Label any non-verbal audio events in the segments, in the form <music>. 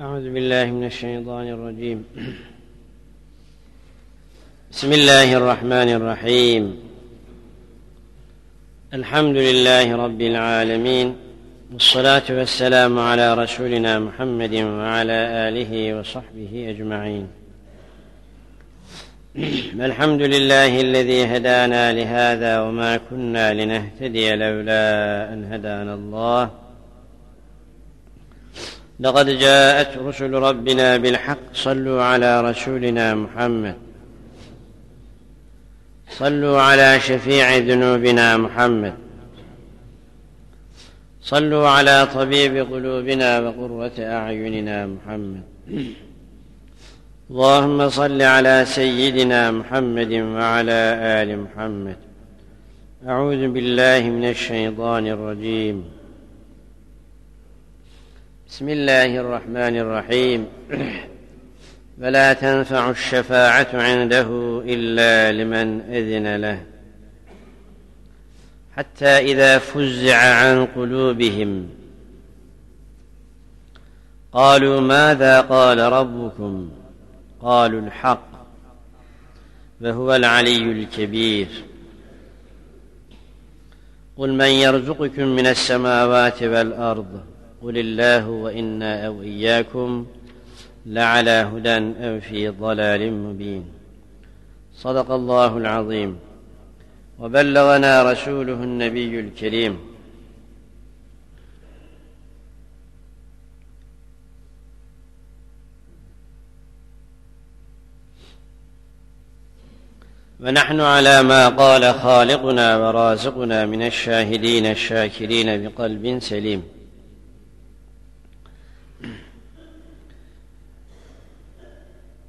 أعوذ بالله من الشيطان الرجيم. بسم الله الرحمن الرحيم. الحمد لله رب العالمين والصلاة والسلام على رسولنا محمد وعلى آله وصحبه أجمعين. الحمد لله الذي هدانا لهذا وما كنا لنهتدي لولا أن هدانا الله. لقد جاءت رسل ربنا بالحق. صلوا على رسولنا محمد. صلوا على شفيع ذنوبنا محمد. صلوا على طبيب قلوبنا وقرة أعيننا محمد. اللهم صل على سيدنا محمد وعلى آل محمد. أعوذ بالله من الشيطان الرجيم. بسم الله الرحمن الرحيم. <clears throat> فلا تنفع الشفاعة عنده إلا لمن أذن له. حتى إذا فزع عن قلوبهم. قالوا ماذا قال ربكم؟ قالوا الحق. فهو العلي الكبير. قل من يرزقكم من السماوات والأرض. قل الله وإنا أو إياكم لعلى هدى أو في ضلال مبين. صدق الله العظيم. وبلغنا رسوله النبي الكريم. ونحن على ما قال خالقنا ورازقنا من الشاهدين الشاكرين بقلب سليم.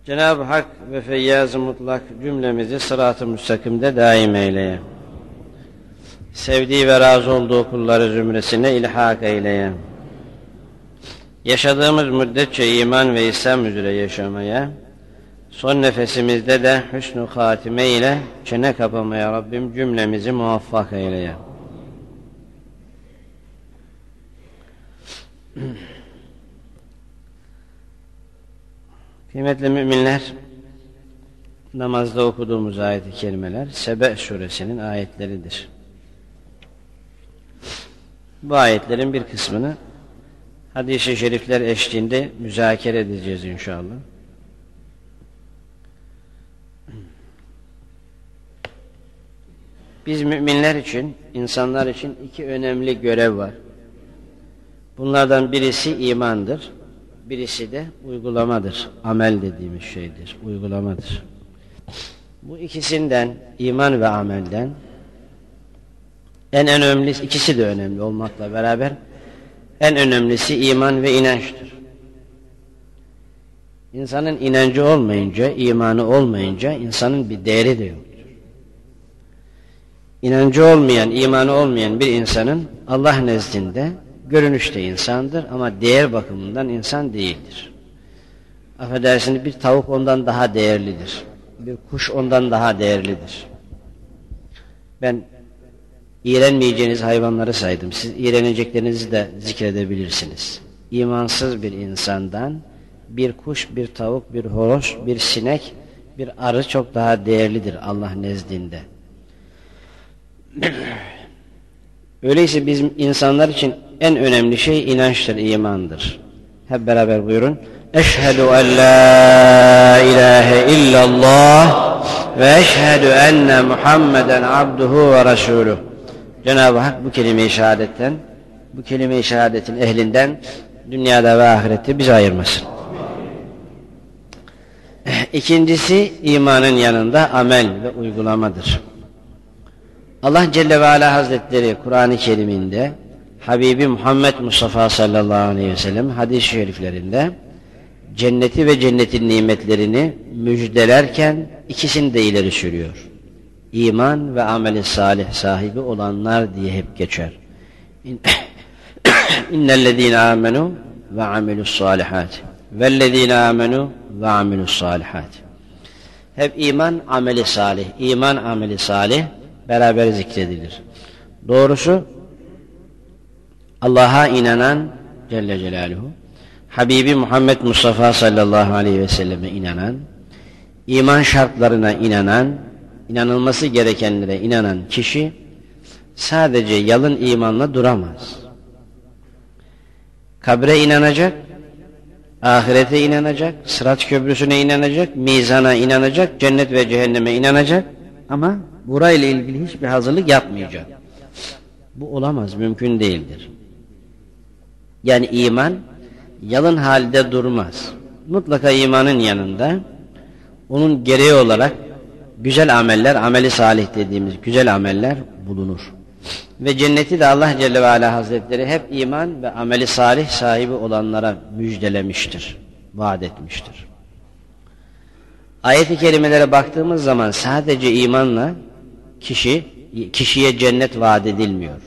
Cenab-ı Hak ve Feyyaz-ı Mutlak cümlemizi sırat-ı müstakimde daim eyleye. Sevdiği ve razı olduğu kulları zümresine ilhak eyleye. Yaşadığımız müddetçe iman ve İslam üzere yaşamaya, son nefesimizde de hüsnü hatime ile çene kapamaya Rabbim cümlemizi muvaffak eyleye. Kıymetli müminler, namazda okuduğumuz ayet-i kerimeler Sebe suresinin ayetleridir. Bu ayetlerin bir kısmını hadis-i şerifler eşliğinde müzakere edeceğiz inşallah. Biz müminler için, insanlar için iki önemli görev var. Bunlardan birisi imandır. Birisi de uygulamadır. Amel dediğimiz şeydir. Uygulamadır. Bu ikisinden, iman ve amelden en önemlisi, ikisi de önemli olmakla beraber en önemlisi iman ve inançtır. İnsanın inancı olmayınca, imanı olmayınca insanın bir değeri de yoktur. İnancı olmayan, imanı olmayan bir insanın Allah nezdinde görünüşte insandır ama değer bakımından insan değildir. Affedersiniz bir tavuk ondan daha değerlidir. Bir kuş ondan daha değerlidir. Ben iğrenmeyeceğiniz hayvanları saydım. Siz iğreneceklerinizi de zikredebilirsiniz. İmansız bir insandan bir kuş, bir tavuk, bir horoz, bir sinek, bir arı çok daha değerlidir Allah nezdinde. <clears throat> Öyleyse bizim insanlar için en önemli şey inançtır, imandır. Hep beraber buyurun. Eşhedü en la ilahe illallah ve eşhedü enne Muhammeden abduhu ve resuluh. Cenab-ı Hak bu kelime-i şehadetten, bu kelime-i şehadetin ehlinden dünyada ve ahirette bizi ayırmasın. İkincisi imanın yanında amel ve uygulamadır. Allah Celle ve Ala Hazretleri Kur'an-ı Kerim'inde Habibi Muhammed Mustafa sallallahu aleyhi ve sellem hadis-i şeriflerinde cenneti ve cennetin nimetlerini müjdelerken ikisini de ileri sürüyor. İman ve ameli salih sahibi olanlar diye hep geçer. <coughs> İnnellezîne amenu ve amilus salihat. Vellezîne amenu ve amilus salihat. Hep iman, ameli salih. İman, ameli salih beraber zikredilir. Doğrusu Allah'a inanan Celle Celaluhu Habibi Muhammed Mustafa sallallahu aleyhi ve selleme inanan, iman şartlarına inanan, inanılması gerekenlere inanan kişi sadece yalın imanla duramaz. Kabre inanacak, ahirete inanacak, sırat köprüsüne inanacak, mizana inanacak, cennet ve cehenneme inanacak ama burayla ilgili hiçbir hazırlık yapmayacak. Bu olamaz, mümkün değildir. Yani iman yalın halde durmaz. Mutlaka imanın yanında onun gereği olarak güzel ameller, ameli salih dediğimiz güzel ameller bulunur. Ve cenneti de Allah Celle ve Ala Hazretleri hep iman ve ameli salih sahibi olanlara müjdelemiştir, vaat etmiştir. Ayet-i kerimelere baktığımız zaman sadece imanla kişi kişiye cennet vaat edilmiyor.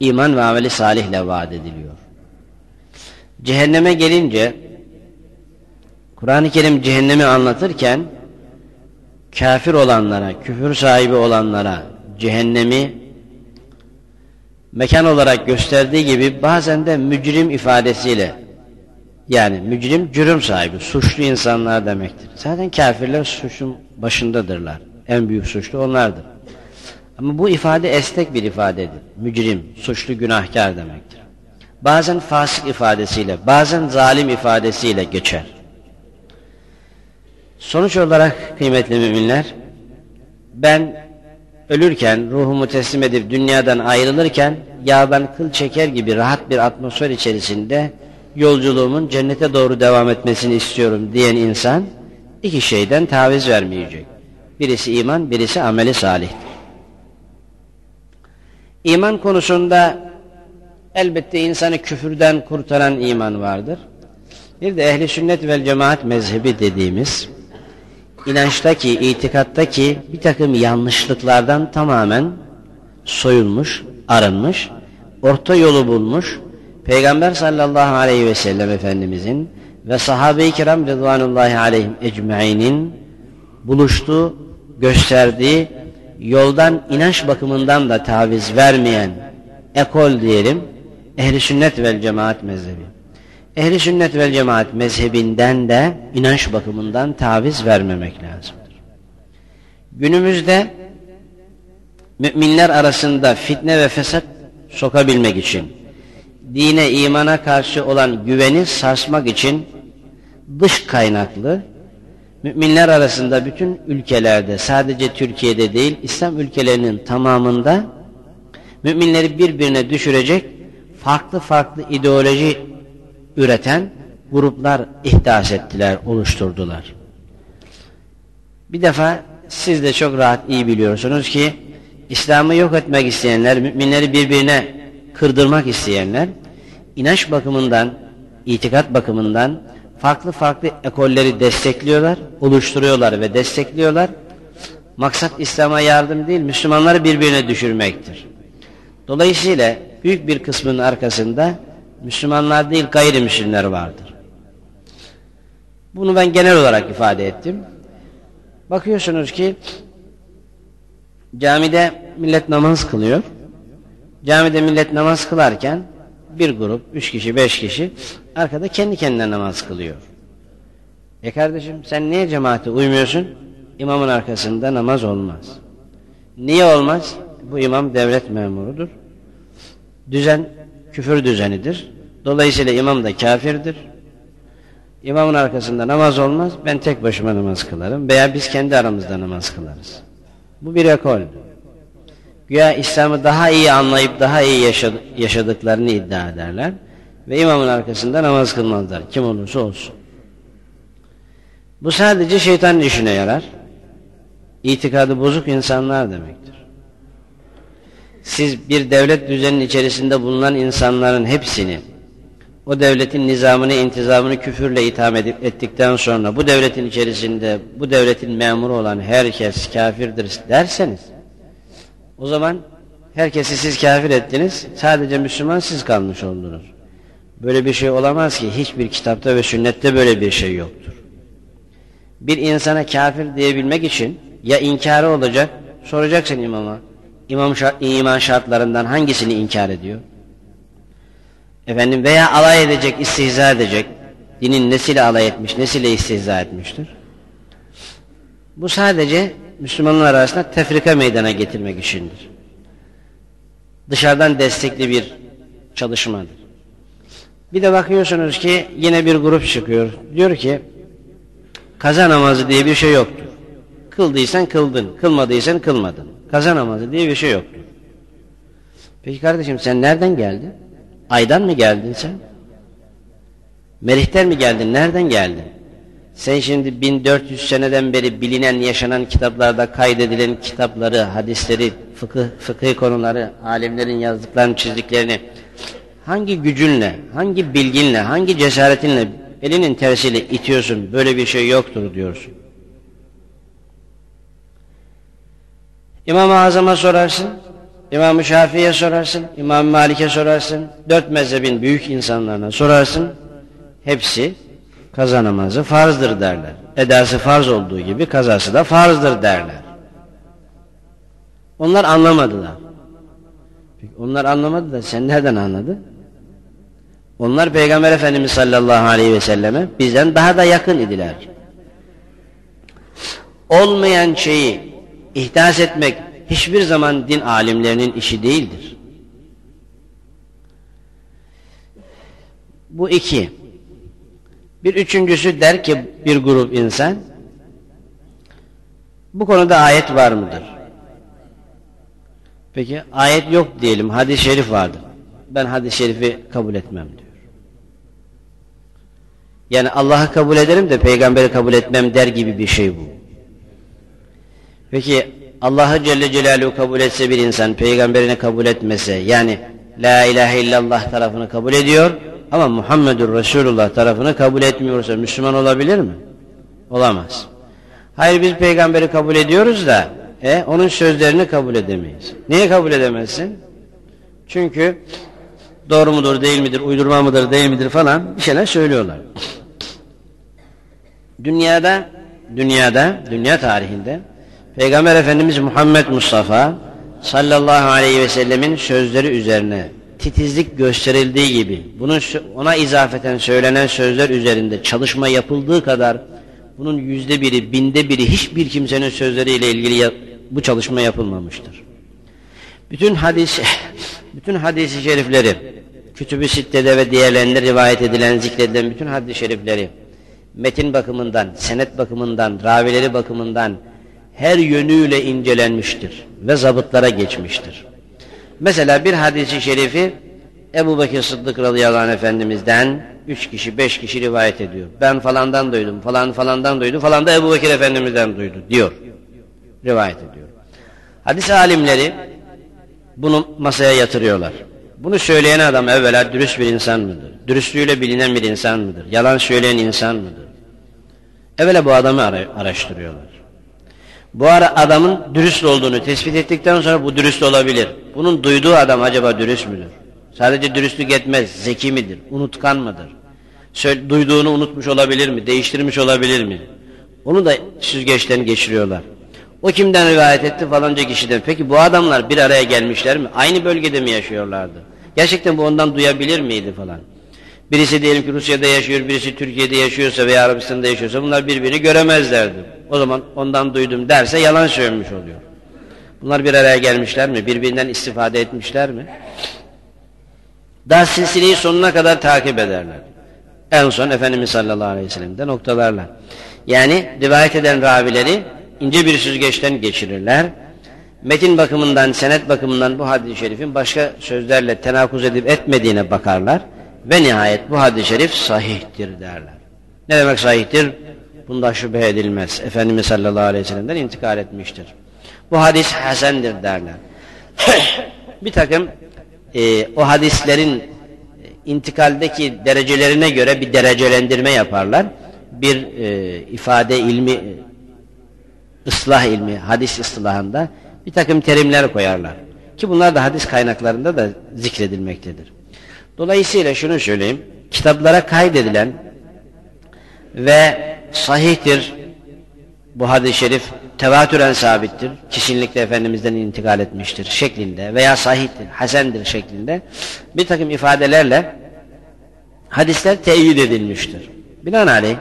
İman ve ameli salihle vaat ediliyor. Cehenneme gelince Kur'an-ı Kerim cehennemi anlatırken kafir olanlara, küfür sahibi olanlara cehennemi mekan olarak gösterdiği gibi bazen de mücrim ifadesiyle yani mücrim cürüm sahibi, suçlu insanlar demektir. Zaten kafirler suçun başındadırlar. En büyük suçlu onlardır. Ama bu ifade esnek bir ifadedir. Mücrim, suçlu, günahkar demektir. Bazen fasık ifadesiyle, bazen zalim ifadesiyle geçer. Sonuç olarak kıymetli müminler, ben ölürken, ruhumu teslim edip dünyadan ayrılırken, yağdan kıl çeker gibi rahat bir atmosfer içerisinde yolculuğumun cennete doğru devam etmesini istiyorum diyen insan, iki şeyden taviz vermeyecek. Birisi iman, birisi ameli salihtir. İman konusunda elbette insanı küfürden kurtaran iman vardır. Bir de ehli sünnet vel cemaat mezhebi dediğimiz inançtaki, itikattaki bir takım yanlışlıklardan tamamen soyulmuş, arınmış, orta yolu bulmuş, Peygamber sallallahu aleyhi ve sellem Efendimizin ve sahabe-i kiram rıdvanullahi aleyhim ecmainin buluştuğu, gösterdiği yoldan inanç bakımından da taviz vermeyen ekol diyelim, ehli sünnet vel cemaat mezhebi. Ehli sünnet vel cemaat mezhebinden de inanç bakımından taviz vermemek lazımdır. Günümüzde müminler arasında fitne ve fesat sokabilmek için, dine imana karşı olan güveni sarsmak için dış kaynaklı, müminler arasında bütün ülkelerde, sadece Türkiye'de değil, İslam ülkelerinin tamamında müminleri birbirine düşürecek farklı farklı ideoloji üreten gruplar ihdas ettiler, oluşturdular. Bir defa siz de çok rahat iyi biliyorsunuz ki İslam'ı yok etmek isteyenler, müminleri birbirine kırdırmak isteyenler inanç bakımından, itikat bakımından farklı farklı ekolleri destekliyorlar, oluşturuyorlar ve destekliyorlar. Maksat İslam'a yardım değil, Müslümanları birbirine düşürmektir. Dolayısıyla büyük bir kısmının arkasında Müslümanlar değil gayrimüslimler vardır. Bunu ben genel olarak ifade ettim. Bakıyorsunuz ki camide millet namaz kılıyor. Camide millet namaz kılarken bir grup, üç kişi, beş kişi arkada kendi kendine namaz kılıyor. E kardeşim sen niye cemaate uymuyorsun? İmamın arkasında namaz olmaz. Niye olmaz? Bu imam devlet memurudur. Düzen küfür düzenidir. Dolayısıyla imam da kafirdir. İmamın arkasında namaz olmaz. Ben tek başıma namaz kılarım. Veya biz kendi aramızda namaz kılarız. Bu bir ekol. Güya İslam'ı daha iyi anlayıp daha iyi yaşadıklarını iddia ederler. Ve imamın arkasında namaz kılmazlar. Kim olursa olsun. Bu sadece şeytanın işine yarar. İtikadı bozuk insanlar demektir. Siz bir devlet düzeninin içerisinde bulunan insanların hepsini o devletin nizamını, intizamını küfürle itham edip ettikten sonra bu devletin içerisinde bu devletin memuru olan herkes kafirdir derseniz o zaman herkesi siz kafir ettiniz, sadece Müslüman siz kalmış oldunuz. Böyle bir şey olamaz ki hiçbir kitapta ve sünnette böyle bir şey yoktur. Bir insana kafir diyebilmek için ya inkarı olacak, soracaksın imama. İmam şart, iman şartlarından hangisini inkar ediyor? Efendim veya alay edecek, istihza edecek. Dinin nesiyle alay etmiş, nesiyle istihza etmiştir. Bu sadece Müslümanlar arasında tefrika meydana getirmek içindir. Dışarıdan destekli bir çalışmadır. Bir de bakıyorsunuz ki yine bir grup çıkıyor. Diyor ki kaza namazı diye bir şey yoktur. Kıldıysan kıldın, kılmadıysan kılmadın. Kaza namazı diye bir şey yoktur. Peki kardeşim sen nereden geldin? Aydan mı geldin sen? Merihten mi geldin? Nereden geldin? Sen şimdi 1400 seneden beri bilinen, yaşanan kitaplarda kaydedilen kitapları, hadisleri, fıkıh, fıkıh konuları, alimlerin yazdıklarını, çizdiklerini hangi gücünle, hangi bilginle, hangi cesaretinle elinin tersiyle itiyorsun, böyle bir şey yoktur diyorsun. İmam-ı Azam'a sorarsın, İmam-ı Şafii'ye sorarsın, İmam Malik'e sorarsın, dört mezhebin büyük insanlarına sorarsın, hepsi kaza namazı farzdır derler. Edası farz olduğu gibi kazası da farzdır derler. Onlar anlamadılar. Onlar anlamadı da sen nereden anladın? Onlar Peygamber Efendimiz sallallahu aleyhi ve selleme bizden daha da yakın idiler. Olmayan şeyi ihdas etmek hiçbir zaman din alimlerinin işi değildir. Bu iki. Bir üçüncüsü der ki bir grup insan bu konuda ayet var mıdır? Peki ayet yok diyelim hadis-i şerif vardır. Ben hadis-i şerifi kabul etmem diyor. Yani Allah'ı kabul ederim de peygamberi kabul etmem der gibi bir şey bu. Peki Allah'ı Celle Celaluhu kabul etse bir insan peygamberini kabul etmese yani La ilahe illallah tarafını kabul ediyor ama Muhammedur Resulullah tarafını kabul etmiyorsa Müslüman olabilir mi? Olamaz. Hayır biz peygamberi kabul ediyoruz da e, onun sözlerini kabul edemeyiz. Niye kabul edemezsin? Çünkü doğru mudur değil midir, uydurma mıdır değil midir falan bir şeyler söylüyorlar. Dünyada, dünyada, dünya tarihinde Peygamber Efendimiz Muhammed Mustafa sallallahu aleyhi ve sellemin sözleri üzerine titizlik gösterildiği gibi bunun ona izafeten söylenen sözler üzerinde çalışma yapıldığı kadar bunun yüzde biri, binde biri hiçbir kimsenin sözleriyle ilgili bu çalışma yapılmamıştır. Bütün hadis, <laughs> bütün hadisi şerifleri, kütüb-i sittede ve diğerlerinde rivayet edilen, zikredilen bütün hadis-i şerifleri, metin bakımından, senet bakımından, ravileri bakımından her yönüyle incelenmiştir ve zabıtlara geçmiştir. Mesela bir hadisi şerifi Ebu Bekir Sıddık radıyallahu anh efendimizden üç kişi, beş kişi rivayet ediyor. Ben falandan duydum, falan falandan duydu, falan da Ebu Bekir efendimizden duydu diyor. Rivayet ediyor. Hadis alimleri bunu masaya yatırıyorlar. Bunu söyleyen adam evvela dürüst bir insan mıdır? Dürüstlüğüyle bilinen bir insan mıdır? Yalan söyleyen insan mıdır? Evvela bu adamı araştırıyorlar. Bu ara adamın dürüst olduğunu tespit ettikten sonra bu dürüst olabilir. Bunun duyduğu adam acaba dürüst müdür? Sadece dürüstlük etmez, zeki midir, unutkan mıdır? Söyle, duyduğunu unutmuş olabilir mi, değiştirmiş olabilir mi? Onu da süzgeçten geçiriyorlar. O kimden rivayet etti falanca kişiden. Peki bu adamlar bir araya gelmişler mi? Aynı bölgede mi yaşıyorlardı? Gerçekten bu ondan duyabilir miydi falan? Birisi diyelim ki Rusya'da yaşıyor, birisi Türkiye'de yaşıyorsa veya Arabistan'da yaşıyorsa bunlar birbirini göremezlerdi. O zaman ondan duydum derse yalan söylemiş oluyor. Bunlar bir araya gelmişler mi? Birbirinden istifade etmişler mi? Daha silsileyi sonuna kadar takip ederler. En son Efendimiz sallallahu aleyhi ve sellem'de noktalarlar. Yani rivayet eden ravileri ince bir süzgeçten geçirirler. Metin bakımından, senet bakımından bu hadis-i şerifin başka sözlerle tenakuz edip etmediğine bakarlar. Ve nihayet bu hadis-i şerif sahihtir derler. Ne demek sahihtir? Bunda şüphe edilmez. Efendimiz sallallahu aleyhi ve sellem'den intikal etmiştir. Bu hadis hasendir derler. <coughs> bir takım e, o hadislerin intikaldeki derecelerine göre bir derecelendirme yaparlar. Bir e, ifade ilmi, ıslah ilmi, hadis ıslahında bir takım terimler koyarlar. Ki bunlar da hadis kaynaklarında da zikredilmektedir. Dolayısıyla şunu söyleyeyim. Kitaplara kaydedilen ve sahihtir bu hadis-i şerif tevatüren sabittir. Kesinlikle Efendimiz'den intikal etmiştir şeklinde veya sahihtir, hasendir şeklinde bir takım ifadelerle hadisler teyit edilmiştir. Binaenaleyh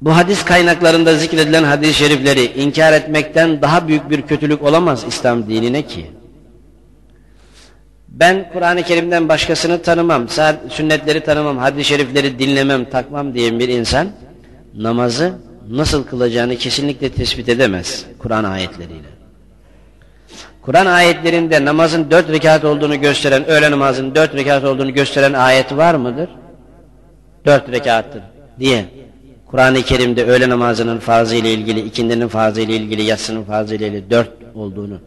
bu hadis kaynaklarında zikredilen hadis-i şerifleri inkar etmekten daha büyük bir kötülük olamaz İslam dinine ki. Ben Kur'an-ı Kerim'den başkasını tanımam, sünnetleri tanımam, hadis-i şerifleri dinlemem, takmam diyen bir insan namazı nasıl kılacağını kesinlikle tespit edemez Kur'an ayetleriyle. Kur'an ayetlerinde namazın dört rekat olduğunu gösteren, öğle namazının dört rekat olduğunu gösteren ayet var mıdır? Dört rekattır diye. Kur'an-ı Kerim'de öğle namazının farzı ile ilgili, ikindinin farzı ile ilgili, yatsının farzı ile ilgili dört olduğunu,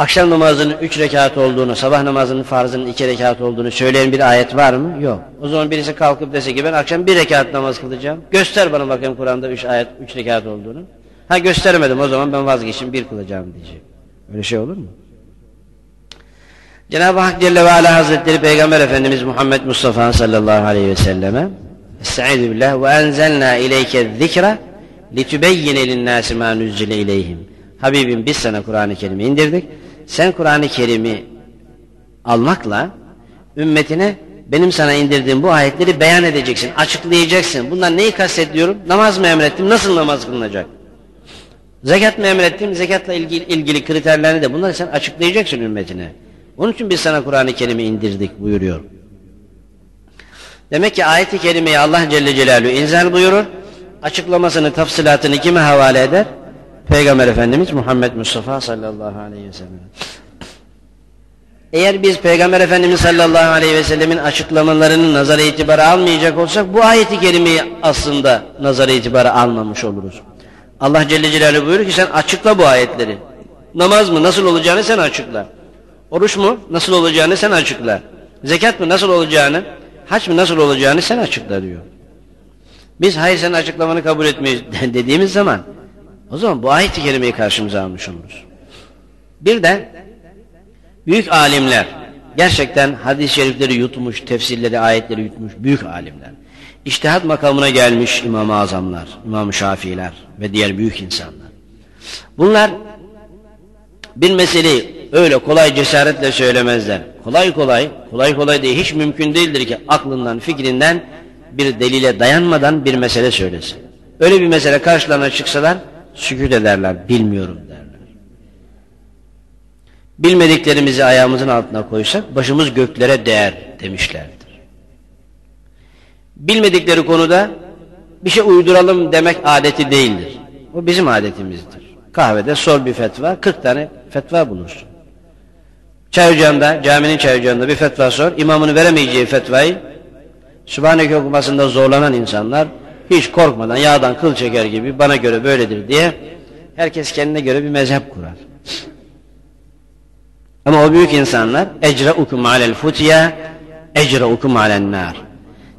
akşam namazının üç rekat olduğunu, sabah namazının farzının iki rekat olduğunu söyleyen bir ayet var mı? Yok. O zaman birisi kalkıp dese ki ben akşam bir rekat namaz kılacağım. Göster bana bakayım Kur'an'da üç ayet, üç rekat olduğunu. Ha göstermedim o zaman ben vazgeçim bir kılacağım diyecek. Öyle şey olur mu? Cenab-ı Hak Celle ve Ala Hazretleri Peygamber Efendimiz Muhammed Mustafa sallallahu aleyhi ve selleme Estaizu billah ve enzelna ileyke zikra litübeyyine linnâsi mâ nüzzile ileyhim. Habibim biz sana Kur'an-ı Kerim'i indirdik. Sen Kur'an-ı Kerim'i almakla ümmetine benim sana indirdiğim bu ayetleri beyan edeceksin, açıklayacaksın. Bundan neyi kastediyorum? Namaz mı emrettim? Nasıl namaz kılınacak? Zekat mı emrettim? Zekatla ilgili, ilgili kriterlerini de bunları sen açıklayacaksın ümmetine. Onun için biz sana Kur'an-ı Kerim'i indirdik buyuruyor. Demek ki ayet-i kerimeyi Allah Celle Celaluhu inzal buyurur. Açıklamasını, tafsilatını kime havale eder? Peygamber Efendimiz Muhammed Mustafa sallallahu aleyhi ve sellem. Eğer biz Peygamber Efendimiz sallallahu aleyhi ve sellemin açıklamalarını nazara itibara almayacak olsak bu ayeti kerimeyi aslında nazara itibara almamış oluruz. Allah Celle Celaluhu buyuruyor ki sen açıkla bu ayetleri. Namaz mı nasıl olacağını sen açıkla. Oruç mu nasıl olacağını sen açıkla. Zekat mı nasıl olacağını, haç mı nasıl olacağını sen açıkla diyor. Biz hayır sen açıklamanı kabul etmeyiz <laughs> dediğimiz zaman o zaman bu ayet-i kerimeyi karşımıza almış oluruz. Bir de büyük alimler gerçekten hadis-i şerifleri yutmuş, tefsirleri, ayetleri yutmuş büyük alimler. İçtihat makamına gelmiş İmam-ı Azamlar, İmam-ı Şafiiler ve diğer büyük insanlar. Bunlar bir meseleyi öyle kolay cesaretle söylemezler. Kolay kolay, kolay kolay değil, hiç mümkün değildir ki aklından, fikrinden bir delile dayanmadan bir mesele söylesin. Öyle bir mesele karşılarına çıksalar sükut ederler, bilmiyorum derler. Bilmediklerimizi ayağımızın altına koysak başımız göklere değer demişlerdir. Bilmedikleri konuda bir şey uyduralım demek adeti değildir. O bizim adetimizdir. Kahvede sor bir fetva, 40 tane fetva bulursun. Çay ocağında, caminin çay ocağında bir fetva sor, imamını veremeyeceği fetvayı Sübhaneke okumasında zorlanan insanlar hiç korkmadan yağdan kıl çeker gibi bana göre böyledir diye herkes kendine göre bir mezhep kurar. Ama o büyük insanlar ecre ukum alel futiya ecre ukum alen nar.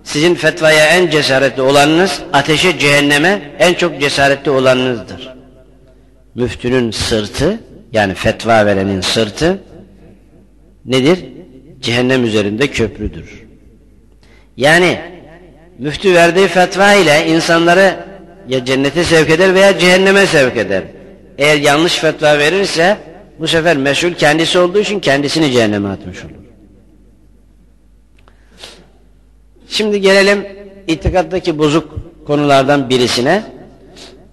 Sizin fetvaya en cesaretli olanınız ateşe cehenneme en çok cesaretli olanınızdır. Müftünün sırtı yani fetva verenin sırtı nedir? Cehennem üzerinde köprüdür. Yani müftü verdiği fetva ile insanları ya cennete sevk eder veya cehenneme sevk eder. Eğer yanlış fetva verirse bu sefer meşhur kendisi olduğu için kendisini cehenneme atmış olur. Şimdi gelelim itikattaki bozuk konulardan birisine.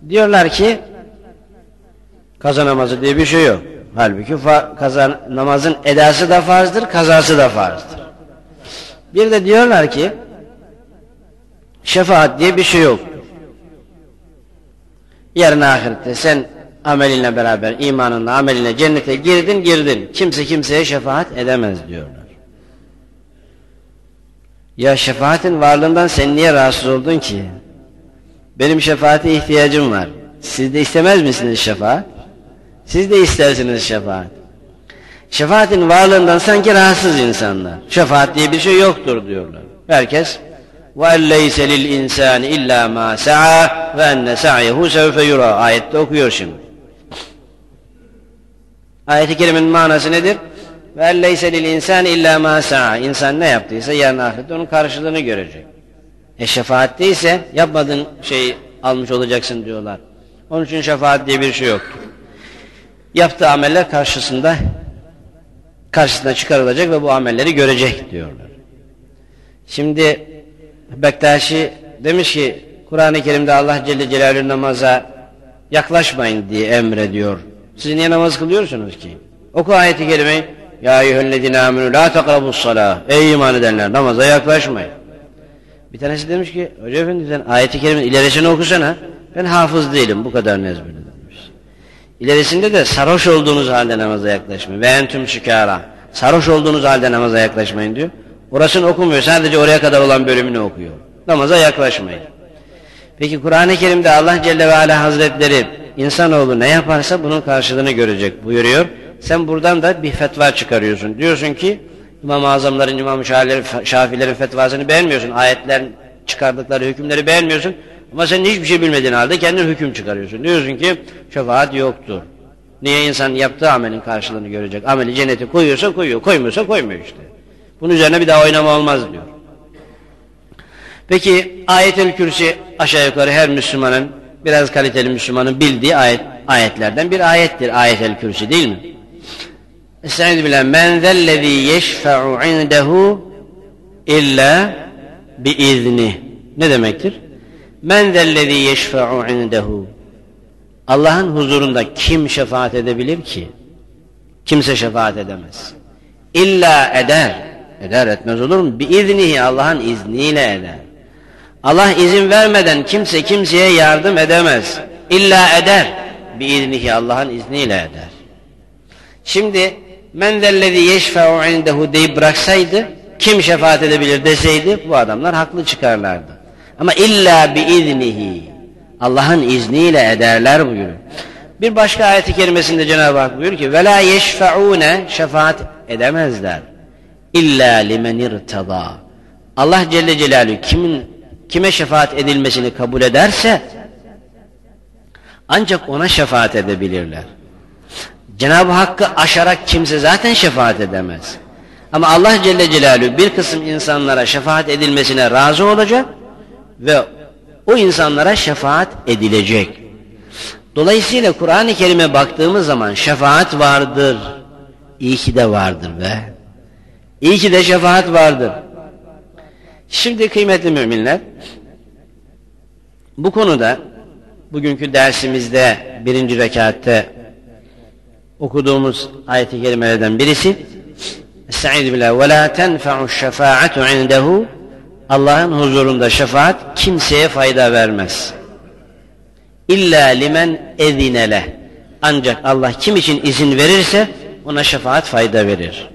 Diyorlar ki kaza namazı diye bir şey yok. Halbuki kaza namazın edası da farzdır, kazası da farzdır. Bir de diyorlar ki şefaat diye bir şey yok. Yarın ahirette sen amelinle beraber, imanınla, amelinle cennete girdin, girdin. Kimse kimseye şefaat edemez diyorlar. Ya şefaatin varlığından sen niye rahatsız oldun ki? Benim şefaate ihtiyacım var. Siz de istemez misiniz şefaat? Siz de istersiniz şefaat. Şefaatin varlığından sanki rahatsız insanlar. Şefaat diye bir şey yoktur diyorlar. Herkes وَاَلَّيْسَ لِلْاِنْسَانِ اِلَّا مَا سَعَى وَاَنَّ سَعْيَهُ سَوْفَ يُرَى Ayette okuyor şimdi. Ayet-i kerimenin manası nedir? وَاَلَّيْسَ لِلْاِنْسَانِ اِلَّا مَا سَعَى İnsan ne yaptıysa yarın ahirette onun karşılığını görecek. E şefaat değilse yapmadığın şeyi almış olacaksın diyorlar. Onun için şefaat diye bir şey yoktur. Yaptığı ameller karşısında karşısına çıkarılacak ve bu amelleri görecek diyorlar. Şimdi Bektaşi demiş ki Kur'an-ı Kerim'de Allah Celle Celaluhu namaza yaklaşmayın diye emrediyor. Siz niye namaz kılıyorsunuz ki? Oku ayeti kerimeyi. Ya eyyühellezine aminu la takrabus salah. Ey iman edenler namaza yaklaşmayın. Bir tanesi demiş ki Hoca Efendi sen ayeti kerimin ilerisini okusana. Ben hafız değilim bu kadar nezbini demiş. İlerisinde de sarhoş olduğunuz halde namaza yaklaşmayın. Ve entüm şikara. Sarhoş olduğunuz halde namaza yaklaşmayın diyor. Orasını okumuyor. Sadece oraya kadar olan bölümünü okuyor. Namaza yaklaşmayın. Peki Kur'an-ı Kerim'de Allah Celle ve Ala Hazretleri insanoğlu ne yaparsa bunun karşılığını görecek buyuruyor. Sen buradan da bir fetva çıkarıyorsun. Diyorsun ki İmam-ı Azamların, İmam-ı Şafilerin fetvasını beğenmiyorsun. Ayetler çıkardıkları hükümleri beğenmiyorsun. Ama sen hiçbir şey bilmediğin halde kendin hüküm çıkarıyorsun. Diyorsun ki şefaat yoktur. Niye insan yaptığı amelin karşılığını görecek? Ameli cennete koyuyorsa koyuyor, koymuyorsa koymuyor işte. Bunun üzerine bir daha oynama olmaz diyor. Peki ayet-el kürsi aşağı yukarı her Müslümanın, biraz kaliteli Müslümanın bildiği ayet, ayetlerden bir ayettir ayet-el kürsi değil mi? Estaizu billah. Men zellezî yeşfe'u indehu illa biizni. Ne demektir? Men zellezî yeşfe'u indehu. Allah'ın huzurunda kim şefaat edebilir ki? Kimse şefaat edemez. İlla eder. Eder etmez olur mu? Biiznihi Allah'ın izniyle eder. Allah izin vermeden kimse kimseye yardım edemez. İlla eder. Biiznihi Allah'ın izniyle eder. Şimdi men zellezî yeşfe'u indehu deyip bıraksaydı kim şefaat edebilir deseydi bu adamlar haklı çıkarlardı. Ama illa biiznihi Allah'ın izniyle ederler buyuruyor. Bir başka ayeti kerimesinde Cenab-ı Hak buyuruyor ki la yeşfe'une şefaat edemezler. İlla limen irtada. Allah Celle Celaluhu kimin kime şefaat edilmesini kabul ederse ancak ona şefaat edebilirler. Cenab-ı Hakk'ı aşarak kimse zaten şefaat edemez. Ama Allah Celle Celaluhu bir kısım insanlara şefaat edilmesine razı olacak ve o insanlara şefaat edilecek. Dolayısıyla Kur'an-ı Kerim'e baktığımız zaman şefaat vardır. İyi ki de vardır be. İyi ki de şefaat vardır. Şimdi kıymetli müminler, bu konuda bugünkü dersimizde birinci rekatte okuduğumuz ayet-i kerimelerden birisi Estaizu billah ve la tenfa'u şefaatu indehu Allah'ın huzurunda şefaat kimseye fayda vermez. İlla limen ezinele ancak Allah kim için izin verirse ona şefaat fayda verir.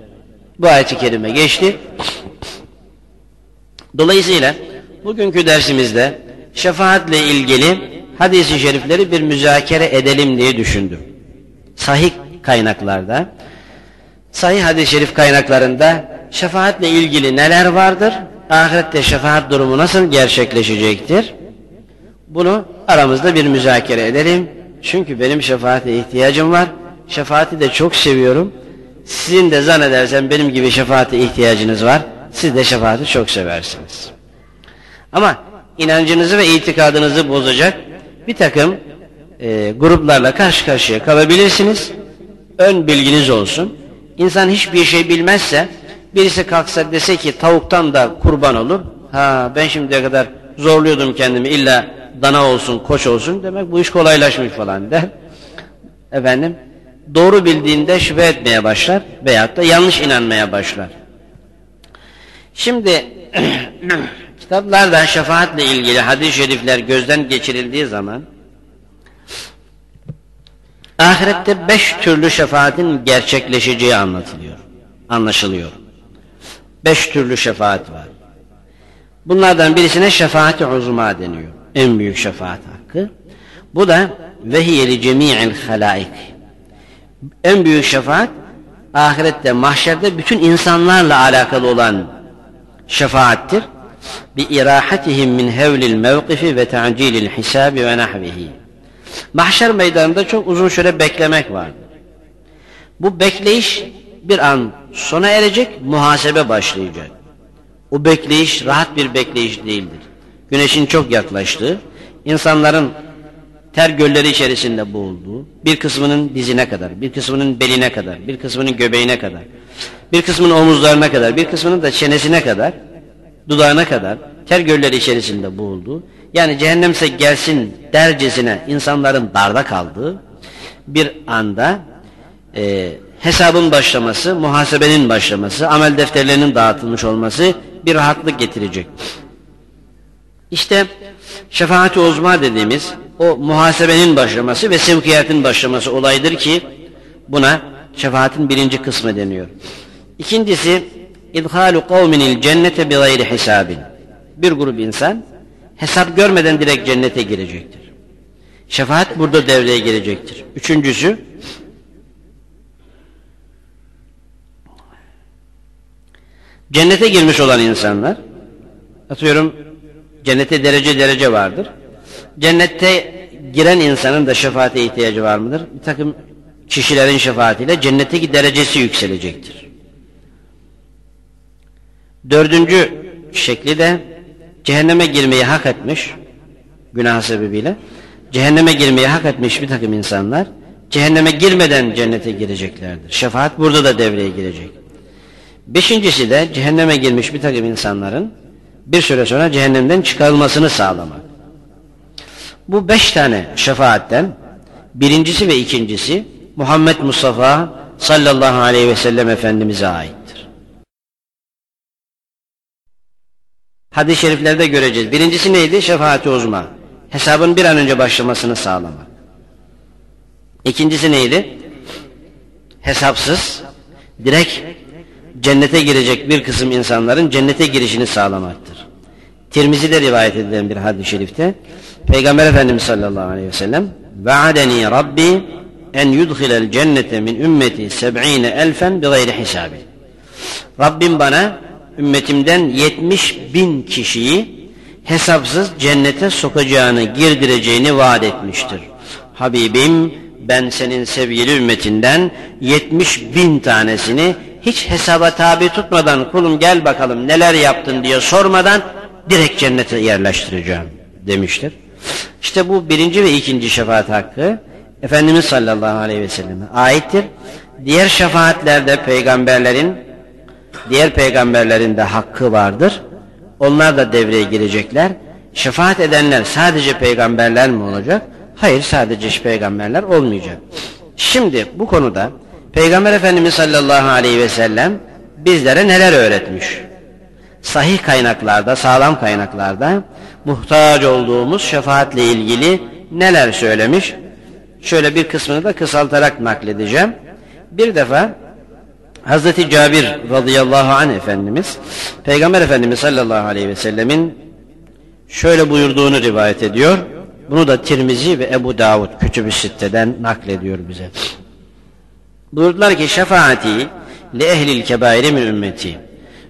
Bu ayet-i kerime geçti. Dolayısıyla bugünkü dersimizde şefaatle ilgili hadis-i şerifleri bir müzakere edelim diye düşündüm. Sahih kaynaklarda, sahih hadis-i şerif kaynaklarında şefaatle ilgili neler vardır? Ahirette şefaat durumu nasıl gerçekleşecektir? Bunu aramızda bir müzakere edelim. Çünkü benim şefaate ihtiyacım var. Şefaati de çok seviyorum. Sizin de zannedersem benim gibi şefaate ihtiyacınız var. Siz de şefaati çok seversiniz. Ama inancınızı ve itikadınızı bozacak bir takım e, gruplarla karşı karşıya kalabilirsiniz. Ön bilginiz olsun. İnsan hiçbir şey bilmezse birisi kalksa dese ki tavuktan da kurban olur. Ha ben şimdiye kadar zorluyordum kendimi illa dana olsun koç olsun demek bu iş kolaylaşmış falan der. Efendim doğru bildiğinde şüphe etmeye başlar veyahut da yanlış inanmaya başlar. Şimdi <clears throat> kitaplardan şefaatle ilgili hadis-i şerifler gözden geçirildiği zaman ahirette beş türlü şefaatin gerçekleşeceği anlatılıyor. Anlaşılıyor. Beş türlü şefaat var. Bunlardan birisine şefaat-i uzma deniyor. En büyük şefaat hakkı. Bu da vehiyeli cemi'il halaik. En büyük şefaat ahirette mahşerde bütün insanlarla alakalı olan şefaattir. Bi irahatihim min hevlil mevkifi ve ta'cilil hisabi ve nahvihi. Mahşer meydanında çok uzun süre beklemek vardır. Bu bekleyiş bir an sona erecek, muhasebe başlayacak. O bekleyiş rahat bir bekleyiş değildir. Güneşin çok yaklaştığı, insanların ter gölleri içerisinde boğulduğu, bir kısmının dizine kadar, bir kısmının beline kadar, bir kısmının göbeğine kadar, bir kısmının omuzlarına kadar, bir kısmının da çenesine kadar dudağına kadar ter gölleri içerisinde boğuldu. Yani cehennemse gelsin dercesine insanların darda kaldığı bir anda e, hesabın başlaması, muhasebenin başlaması, amel defterlerinin dağıtılmış olması bir rahatlık getirecek. İşte şefaat-i uzma dediğimiz o muhasebenin başlaması ve sevkiyatın başlaması olaydır ki buna şefaatin birinci kısmı deniyor. İkincisi idhalu kavminil cennete bi gayri hisabin. Bir grup insan hesap görmeden direkt cennete girecektir. Şefaat burada devreye girecektir. Üçüncüsü cennete girmiş olan insanlar atıyorum cennete derece derece vardır. Cennette giren insanın da şefaate ihtiyacı var mıdır? Bir takım kişilerin şefaatiyle cennetteki derecesi yükselecektir. Dördüncü şekli de cehenneme girmeyi hak etmiş, günah sebebiyle, cehenneme girmeyi hak etmiş bir takım insanlar, cehenneme girmeden cennete gireceklerdir. Şefaat burada da devreye girecek. Beşincisi de cehenneme girmiş bir takım insanların bir süre sonra cehennemden çıkarılmasını sağlamak. Bu beş tane şefaatten birincisi ve ikincisi Muhammed Mustafa sallallahu aleyhi ve sellem Efendimiz'e aittir. Hadis-i şeriflerde göreceğiz. Birincisi neydi? Şefaati uzma. Hesabın bir an önce başlamasını sağlamak. İkincisi neydi? Hesapsız, direkt cennete girecek bir kısım insanların cennete girişini sağlamaktır. Tirmizi'de rivayet edilen bir hadis-i şerifte Peygamber Efendimiz sallallahu aleyhi ve sellem Ve'adeni Rabbi en yudhilel cennete min ümmeti seb'ine elfen bi gayri hisabi. Rabbim bana ümmetimden 70 bin kişiyi hesapsız cennete sokacağını, girdireceğini vaat etmiştir. Habibim ben senin sevgili ümmetinden 70 bin tanesini hiç hesaba tabi tutmadan kulum gel bakalım neler yaptın diye sormadan direkt cennete yerleştireceğim demiştir. İşte bu birinci ve ikinci şefaat hakkı Efendimiz sallallahu aleyhi ve selleme aittir. Diğer şefaatlerde peygamberlerin diğer peygamberlerin de hakkı vardır. Onlar da devreye girecekler. Şefaat edenler sadece peygamberler mi olacak? Hayır sadece peygamberler olmayacak. Şimdi bu konuda Peygamber Efendimiz sallallahu aleyhi ve sellem bizlere neler öğretmiş? Sahih kaynaklarda, sağlam kaynaklarda muhtaç olduğumuz şefaatle ilgili neler söylemiş? Şöyle bir kısmını da kısaltarak nakledeceğim. Bir defa Hazreti Cabir radıyallahu anh Efendimiz Peygamber Efendimiz sallallahu aleyhi ve sellemin şöyle buyurduğunu rivayet ediyor. Bunu da Tirmizi ve Ebu Davud Kütüb-i Sitte'den naklediyor bize. Buyurdular ki şefaati li ehlil kebairi min ümmeti.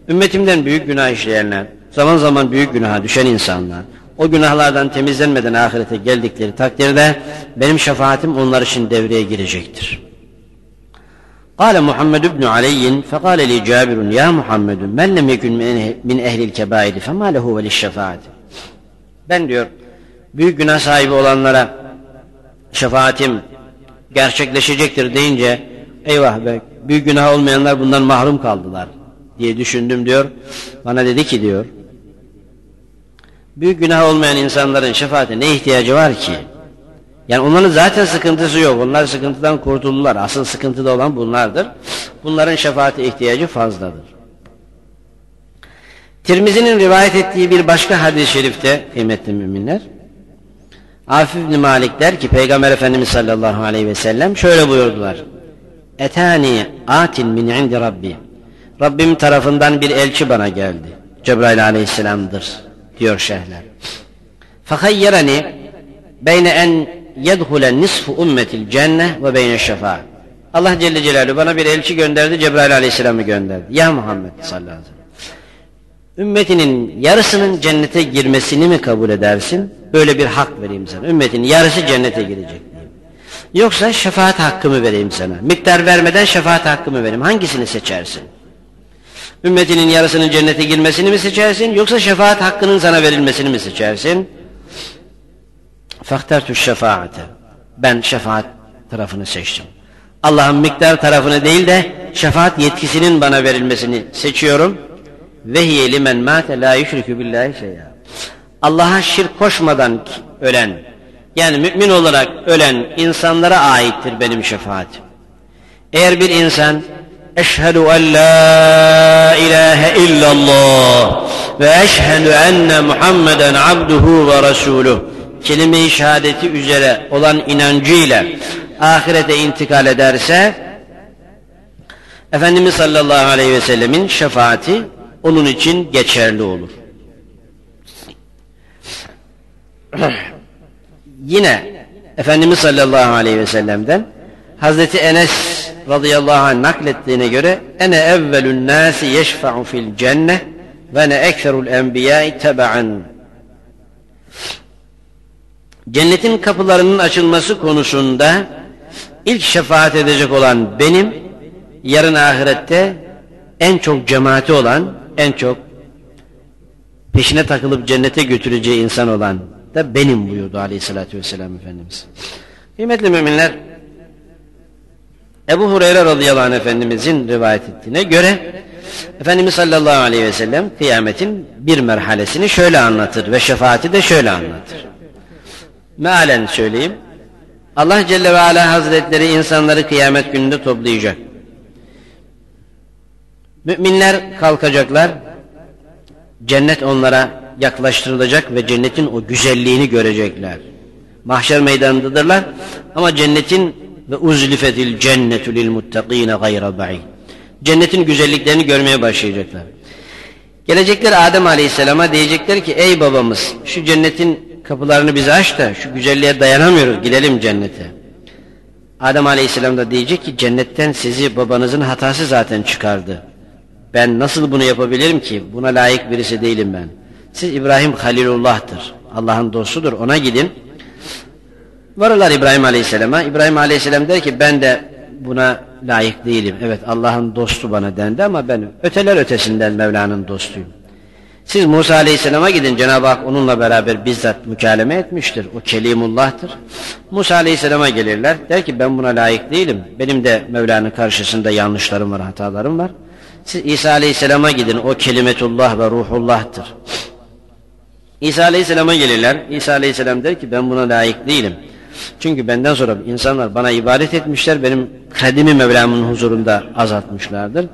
Ümmetimden büyük günah işleyenler, zaman zaman büyük günaha düşen insanlar, o günahlardan temizlenmeden ahirete geldikleri takdirde benim şefaatim onlar için devreye girecektir. قال محمد بن علي فقال لي جابر يا محمد من لم يكن من ehli الكبائر فما له وللشفاعة Ben diyor büyük günah sahibi olanlara şefaatim gerçekleşecektir deyince eyvah be büyük günah olmayanlar bundan mahrum kaldılar diye düşündüm diyor. Bana dedi ki diyor büyük günah olmayan insanların şefaate ne ihtiyacı var ki? Yani onların zaten sıkıntısı yok. Onlar sıkıntıdan kurtuldular. Asıl sıkıntıda olan bunlardır. Bunların şefaate ihtiyacı fazladır. Tirmizi'nin rivayet ettiği bir başka hadis-i şerifte kıymetli müminler Afif bin Malik der ki Peygamber Efendimiz sallallahu aleyhi ve sellem şöyle buyurdular. Etani atin min indi Rabbi. Rabbim tarafından bir elçi bana geldi. Cebrail aleyhisselamdır diyor şeyhler. Fakayyerani beyne en yedhule nisfu ummetil cenne ve beyne şefaat. Allah Celle Celaluhu bana bir elçi gönderdi, Cebrail Aleyhisselam'ı gönderdi. Ya Muhammed sallallahu aleyhi ve sellem. Ümmetinin yarısının cennete girmesini mi kabul edersin? Böyle bir hak vereyim sana. Ümmetin yarısı cennete girecek. Yoksa şefaat hakkımı vereyim sana. Miktar vermeden şefaat hakkımı vereyim. Hangisini seçersin? Ümmetinin yarısının cennete girmesini mi seçersin? Yoksa şefaat hakkının sana verilmesini mi seçersin? Faktertü şefaate. Ben şefaat tarafını seçtim. Allah'ın miktar tarafını değil de şefaat yetkisinin bana verilmesini seçiyorum. ve hiye limen mate la yüşrikü billahi şey'a. Allah'a şirk koşmadan ölen, yani mümin olarak ölen insanlara aittir benim şefaatim. Eğer bir insan eşhedü en la ilahe illallah ve eşhedü enne Muhammeden abduhu ve resuluh kelime-i şehadeti üzere olan inancıyla ahirete intikal ederse Efendimiz sallallahu aleyhi ve sellemin şefaati onun için geçerli olur. <clears throat> Yine Efendimiz sallallahu aleyhi ve sellem'den Hazreti Enes radıyallahu anh naklettiğine göre ene evvelün nasi yeşfa'u fil cenne ve ne ekferul enbiyai teba'an Cennetin kapılarının açılması konusunda ilk şefaat edecek olan benim, yarın ahirette en çok cemaati olan, en çok peşine takılıp cennete götüreceği insan olan da benim buyurdu aleyhissalatü vesselam Efendimiz. Kıymetli müminler, Ebu Hureyre radıyallahu anh Efendimizin rivayet ettiğine göre Efendimiz sallallahu aleyhi ve sellem kıyametin bir merhalesini şöyle anlatır ve şefaati de şöyle anlatır. Mealen söyleyeyim. Allah Celle ve Ala Hazretleri insanları kıyamet gününde toplayacak. Müminler kalkacaklar. Cennet onlara yaklaştırılacak ve cennetin o güzelliğini görecekler. Mahşer meydanındadırlar ama cennetin ve uzlifetil cennetu lil muttakine gayra ba'id. Cennetin güzelliklerini görmeye başlayacaklar. Gelecekler Adem Aleyhisselam'a diyecekler ki ey babamız şu cennetin kapılarını bize aç da şu güzelliğe dayanamıyoruz gidelim cennete. Adem Aleyhisselam da diyecek ki cennetten sizi babanızın hatası zaten çıkardı. Ben nasıl bunu yapabilirim ki? Buna layık birisi değilim ben. Siz İbrahim Halilullah'tır. Allah'ın dostudur. Ona gidin. Varırlar İbrahim Aleyhisselam'a. İbrahim Aleyhisselam der ki ben de buna layık değilim. Evet Allah'ın dostu bana dendi ama ben öteler ötesinden Mevla'nın dostuyum. Siz Musa Aleyhisselam'a gidin Cenab-ı Hak onunla beraber bizzat mükaleme etmiştir. O Kelimullah'tır. Musa Aleyhisselam'a gelirler. Der ki ben buna layık değilim. Benim de Mevla'nın karşısında yanlışlarım var, hatalarım var. Siz İsa Aleyhisselam'a gidin. O kelimetullah ve ruhullah'tır. İsa Aleyhisselam'a gelirler. İsa Aleyhisselam der ki ben buna layık değilim. Çünkü benden sonra insanlar bana ibadet etmişler. Benim kredimi Mevlam'ın huzurunda azaltmışlardır.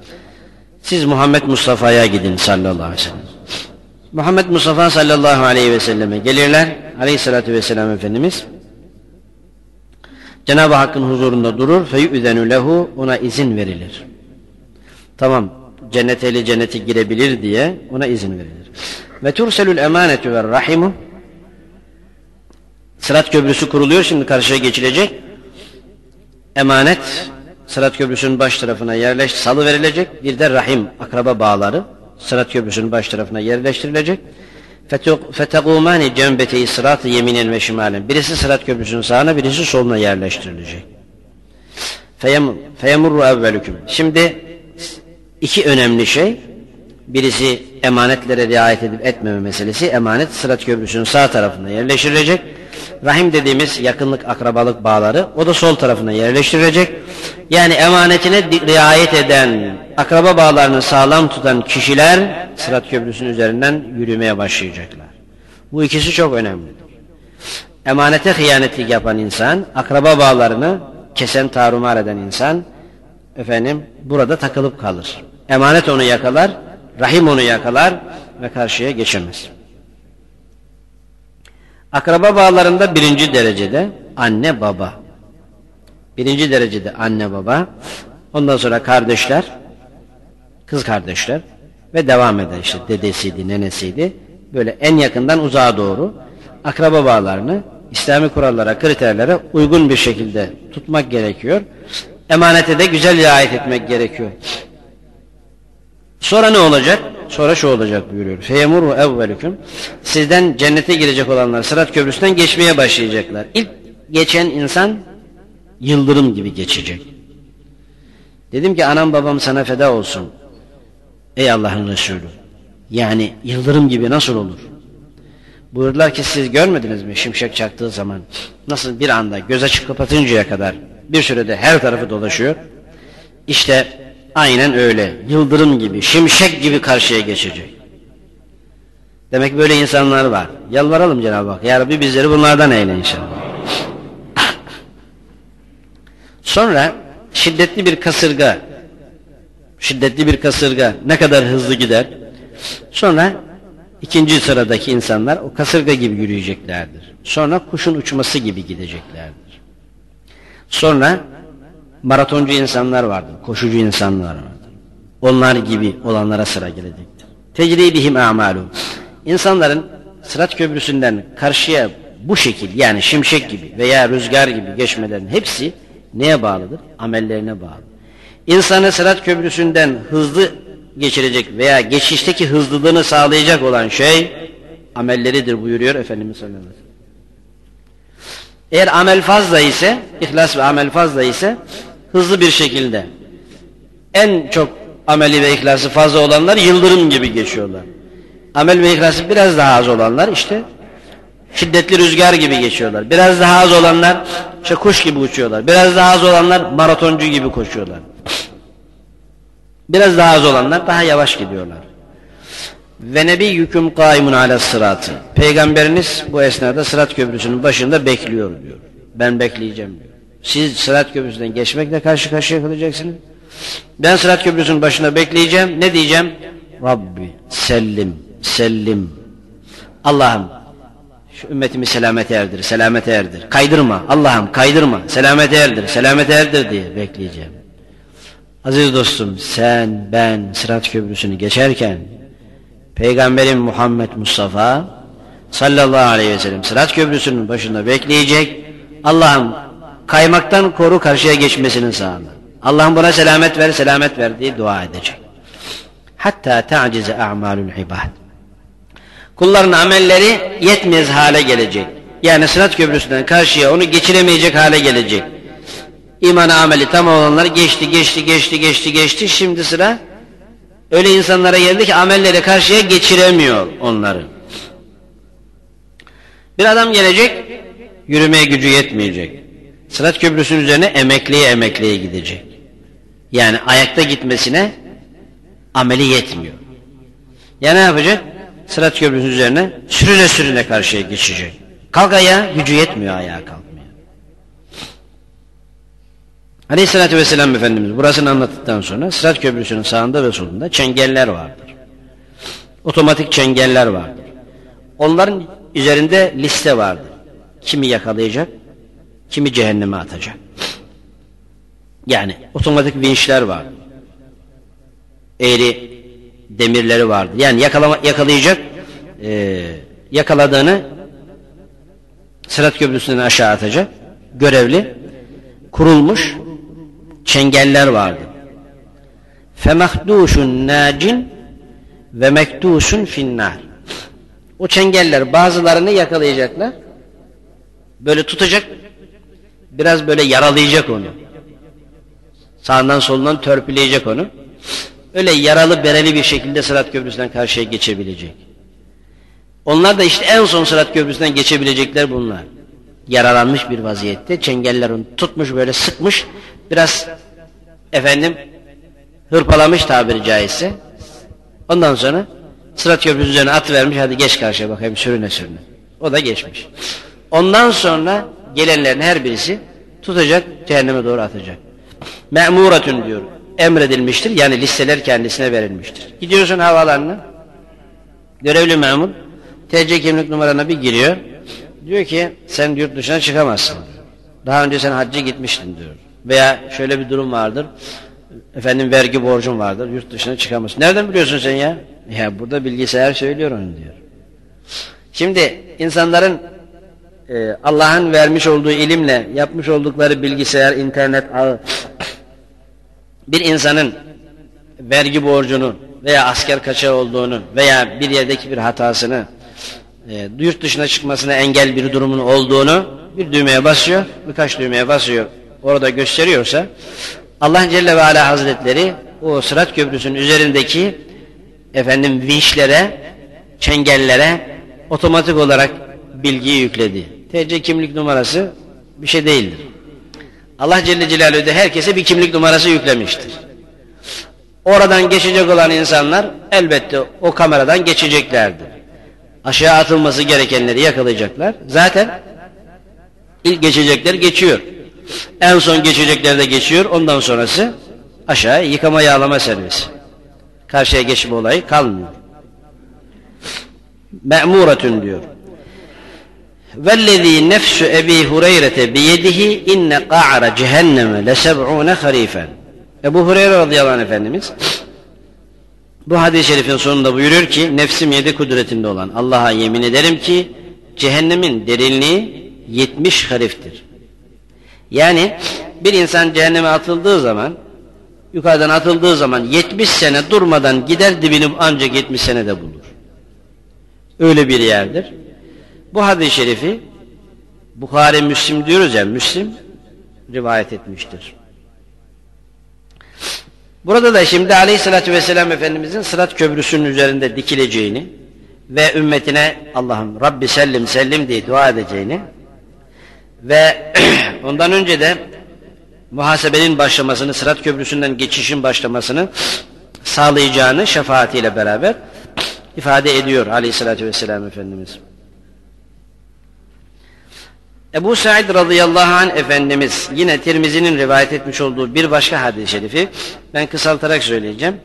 Siz Muhammed Mustafa'ya gidin sallallahu aleyhi ve sellem. Muhammed Mustafa sallallahu aleyhi ve selleme gelirler. Aleyhissalatü vesselam Efendimiz Cenab-ı Hakk'ın huzurunda durur. Feyü'zenü lehu ona izin verilir. Tamam cennet eli cennete girebilir diye ona izin verilir. Ve turselül emanetu ve rahimu Sırat köprüsü kuruluyor şimdi karşıya geçilecek. Emanet Sırat Köprüsü'nün baş tarafına yerleş, salı verilecek. Bir de rahim, akraba bağları Sırat Köprüsü'nün baş tarafına yerleştirilecek. Fetegumani cembeteyi sırat yeminen ve şimalen. Birisi Sırat Köprüsü'nün sağına, birisi soluna yerleştirilecek. Feyemurru evvelüküm. Şimdi iki önemli şey. Birisi emanetlere riayet edip etmeme meselesi. Emanet Sırat Köprüsü'nün sağ tarafına yerleştirilecek. Rahim dediğimiz yakınlık, akrabalık bağları o da sol tarafına yerleştirilecek. Yani emanetine riayet eden, akraba bağlarını sağlam tutan kişiler Sırat Köprüsü'nün üzerinden yürümeye başlayacaklar. Bu ikisi çok önemlidir. Emanete hıyanetlik yapan insan, akraba bağlarını kesen tarumar eden insan, efendim burada takılıp kalır. Emanet onu yakalar, rahim onu yakalar ve karşıya geçemez. Akraba bağlarında birinci derecede anne baba. Birinci derecede anne baba. Ondan sonra kardeşler, kız kardeşler ve devam eder işte dedesiydi, nenesiydi. Böyle en yakından uzağa doğru akraba bağlarını İslami kurallara, kriterlere uygun bir şekilde tutmak gerekiyor. Emanete de güzel riayet etmek gerekiyor. Sonra ne olacak? Sonra şu olacak buyuruyor. Feyemuru evvelüküm. Sizden cennete girecek olanlar Sırat Köprüsü'nden geçmeye başlayacaklar. İlk geçen insan yıldırım gibi geçecek. Dedim ki anam babam sana feda olsun. Ey Allah'ın Resulü. Yani yıldırım gibi nasıl olur? Buyurdular ki siz görmediniz mi şimşek çaktığı zaman nasıl bir anda göz açıp kapatıncaya kadar bir sürede her tarafı dolaşıyor. İşte Aynen öyle. Yıldırım gibi, şimşek gibi karşıya geçecek. Demek böyle insanlar var. Yalvaralım Cenab-ı Hak. Ya Rabbi bizleri bunlardan eyle inşallah. <laughs> Sonra şiddetli bir kasırga. Şiddetli bir kasırga ne kadar hızlı gider. Sonra ikinci sıradaki insanlar o kasırga gibi yürüyeceklerdir. Sonra kuşun uçması gibi gideceklerdir. Sonra maratoncu insanlar vardır, koşucu insanlar vardır. Onlar gibi olanlara sıra gelecektir. Tecridihim a'malu. İnsanların Sırat Köprüsü'nden karşıya bu şekil yani şimşek gibi veya rüzgar gibi geçmelerin hepsi neye bağlıdır? Amellerine bağlı. İnsanı Sırat Köprüsü'nden hızlı geçirecek veya geçişteki hızlılığını sağlayacak olan şey amelleridir buyuruyor Efendimiz sallallahu aleyhi ve sellem. Eğer amel fazla ise, ihlas ve amel fazla ise hızlı bir şekilde en çok ameli ve ihlası fazla olanlar yıldırım gibi geçiyorlar. Amel ve ihlası biraz daha az olanlar işte şiddetli rüzgar gibi geçiyorlar. Biraz daha az olanlar işte kuş gibi uçuyorlar. Biraz daha az olanlar maratoncu gibi koşuyorlar. Biraz daha az olanlar daha yavaş gidiyorlar. Ve nebiyyüküm kaimun ala sıratı. Peygamberiniz bu esnada sırat köprüsünün başında bekliyor diyor. Ben bekleyeceğim diyor. Siz sırat köprüsünden geçmekle karşı karşıya kalacaksınız. Ben sırat köprüsünün başında bekleyeceğim. Ne diyeceğim? Rabbi sellim, sellim. Allah'ım şu ümmetimi selamete erdir, selamete erdir. Kaydırma, Allah'ım kaydırma, selamete erdir, selamete erdir diye bekleyeceğim. Aziz dostum sen, ben sırat köprüsünü geçerken Peygamberim Muhammed Mustafa sallallahu aleyhi ve sellem sırat köprüsünün başında bekleyecek. Allah'ım kaymaktan koru karşıya geçmesini sağla. Allah'ım buna selamet ver, selamet ver diye dua edecek. Hatta ta'cize a'malul ibad. Kulların amelleri yetmez hale gelecek. Yani sırat köprüsünden karşıya onu geçiremeyecek hale gelecek. İman ameli tam olanlar geçti, geçti, geçti, geçti, geçti. Şimdi sıra öyle insanlara geldi ki amelleri karşıya geçiremiyor onları. Bir adam gelecek, yürümeye gücü yetmeyecek. Sırat köprüsünün üzerine emekliye emekliye gidecek. Yani ayakta gitmesine ameli yetmiyor. Ya ne yapacak? Sırat köprüsünün üzerine sürüne sürüne karşıya geçecek. Kalk ayağa, gücü yetmiyor ayağa kalkmaya. Aleyhissalatü vesselam Efendimiz burasını anlattıktan sonra Sırat Köprüsü'nün sağında ve solunda çengeller vardır. Otomatik çengeller vardır. Onların üzerinde liste vardır. Kimi yakalayacak, kimi cehenneme atacak. Yani otomatik vinçler var. Eğri demirleri vardı. Yani yakalama, yakalayacak e, yakaladığını Sırat Köprüsü'nden aşağı atacak. Görevli kurulmuş çengeller vardı. Femahduşun nacin ve mektuşun finnar. O çengeller bazılarını yakalayacaklar. Böyle tutacak. Biraz böyle yaralayacak onu. Sağından solundan törpüleyecek onu. Öyle yaralı bereli bir şekilde Sırat Köprüsü'nden karşıya geçebilecek. Onlar da işte en son Sırat Köprüsü'nden geçebilecekler bunlar. Yaralanmış bir vaziyette. Çengeller onu tutmuş böyle sıkmış. Biraz efendim hırpalamış tabiri caizse. Ondan sonra Sırat Köprüsü'nün üzerine at vermiş. Hadi geç karşıya bakayım sürüne sürüne. O da geçmiş. Ondan sonra gelenlerin her birisi tutacak cehenneme doğru atacak. Me'muratun diyor. Emredilmiştir. Yani listeler kendisine verilmiştir. Gidiyorsun havalarına. Görevli memur TC kimlik numarana bir giriyor. Diyor ki sen yurt dışına çıkamazsın. Daha önce sen hacca gitmiştin diyor. Veya şöyle bir durum vardır. Efendim vergi borcun vardır. Yurt dışına çıkamazsın. Nereden biliyorsun sen ya? Ya burada bilgisayar söylüyor onu diyor. Şimdi insanların e, Allah'ın vermiş olduğu ilimle yapmış oldukları bilgisayar, internet ağı bir insanın vergi borcunu veya asker kaçağı olduğunu veya bir yerdeki bir hatasını e, yurt dışına çıkmasına engel bir durumun olduğunu bir düğmeye basıyor, birkaç düğmeye basıyor, orada gösteriyorsa Allah Celle ve Ala Hazretleri o Sırat Köprüsü'nün üzerindeki efendim vinçlere, çengellere otomatik olarak bilgiyi yükledi. TC kimlik numarası bir şey değildir. Allah Celle Celaluhu de herkese bir kimlik numarası yüklemiştir. Oradan geçecek olan insanlar elbette o kameradan geçeceklerdir. Aşağı atılması gerekenleri yakalayacaklar. Zaten ilk geçecekler geçiyor. En son geçecekler de geçiyor. Ondan sonrası aşağı yıkama yağlama servisi. Karşıya geçme olayı kalmıyor. Me'muretün diyor. Vellezî nefsu Ebi Hureyre'te biyedihi inne qa'ara cehenneme leseb'ûne harifen. Ebu Hureyre radıyallahu anh Efendimiz bu hadis-i şerifin sonunda buyuruyor ki nefsim yedi kudretinde olan Allah'a yemin ederim ki cehennemin derinliği 70 hariftir. Yani bir insan cehenneme atıldığı zaman yukarıdan atıldığı zaman 70 sene durmadan gider dibini ancak 70 senede bulur. Öyle bir yerdir. Bu hadis-i şerifi Bukhari Müslim diyoruz ya Müslim rivayet etmiştir. Burada da şimdi aleyhissalatü vesselam Efendimizin sırat köprüsünün üzerinde dikileceğini ve ümmetine Allah'ım Rabbi sellim sellim diye dua edeceğini ve <clears throat> ondan önce de muhasebenin başlamasını, sırat köprüsünden geçişin başlamasını sağlayacağını şefaatiyle beraber ifade ediyor aleyhissalatü vesselam Efendimiz. Ebu Said radıyallahu anh Efendimiz yine Tirmizi'nin rivayet etmiş olduğu bir başka hadis-i şerifi ben kısaltarak söyleyeceğim.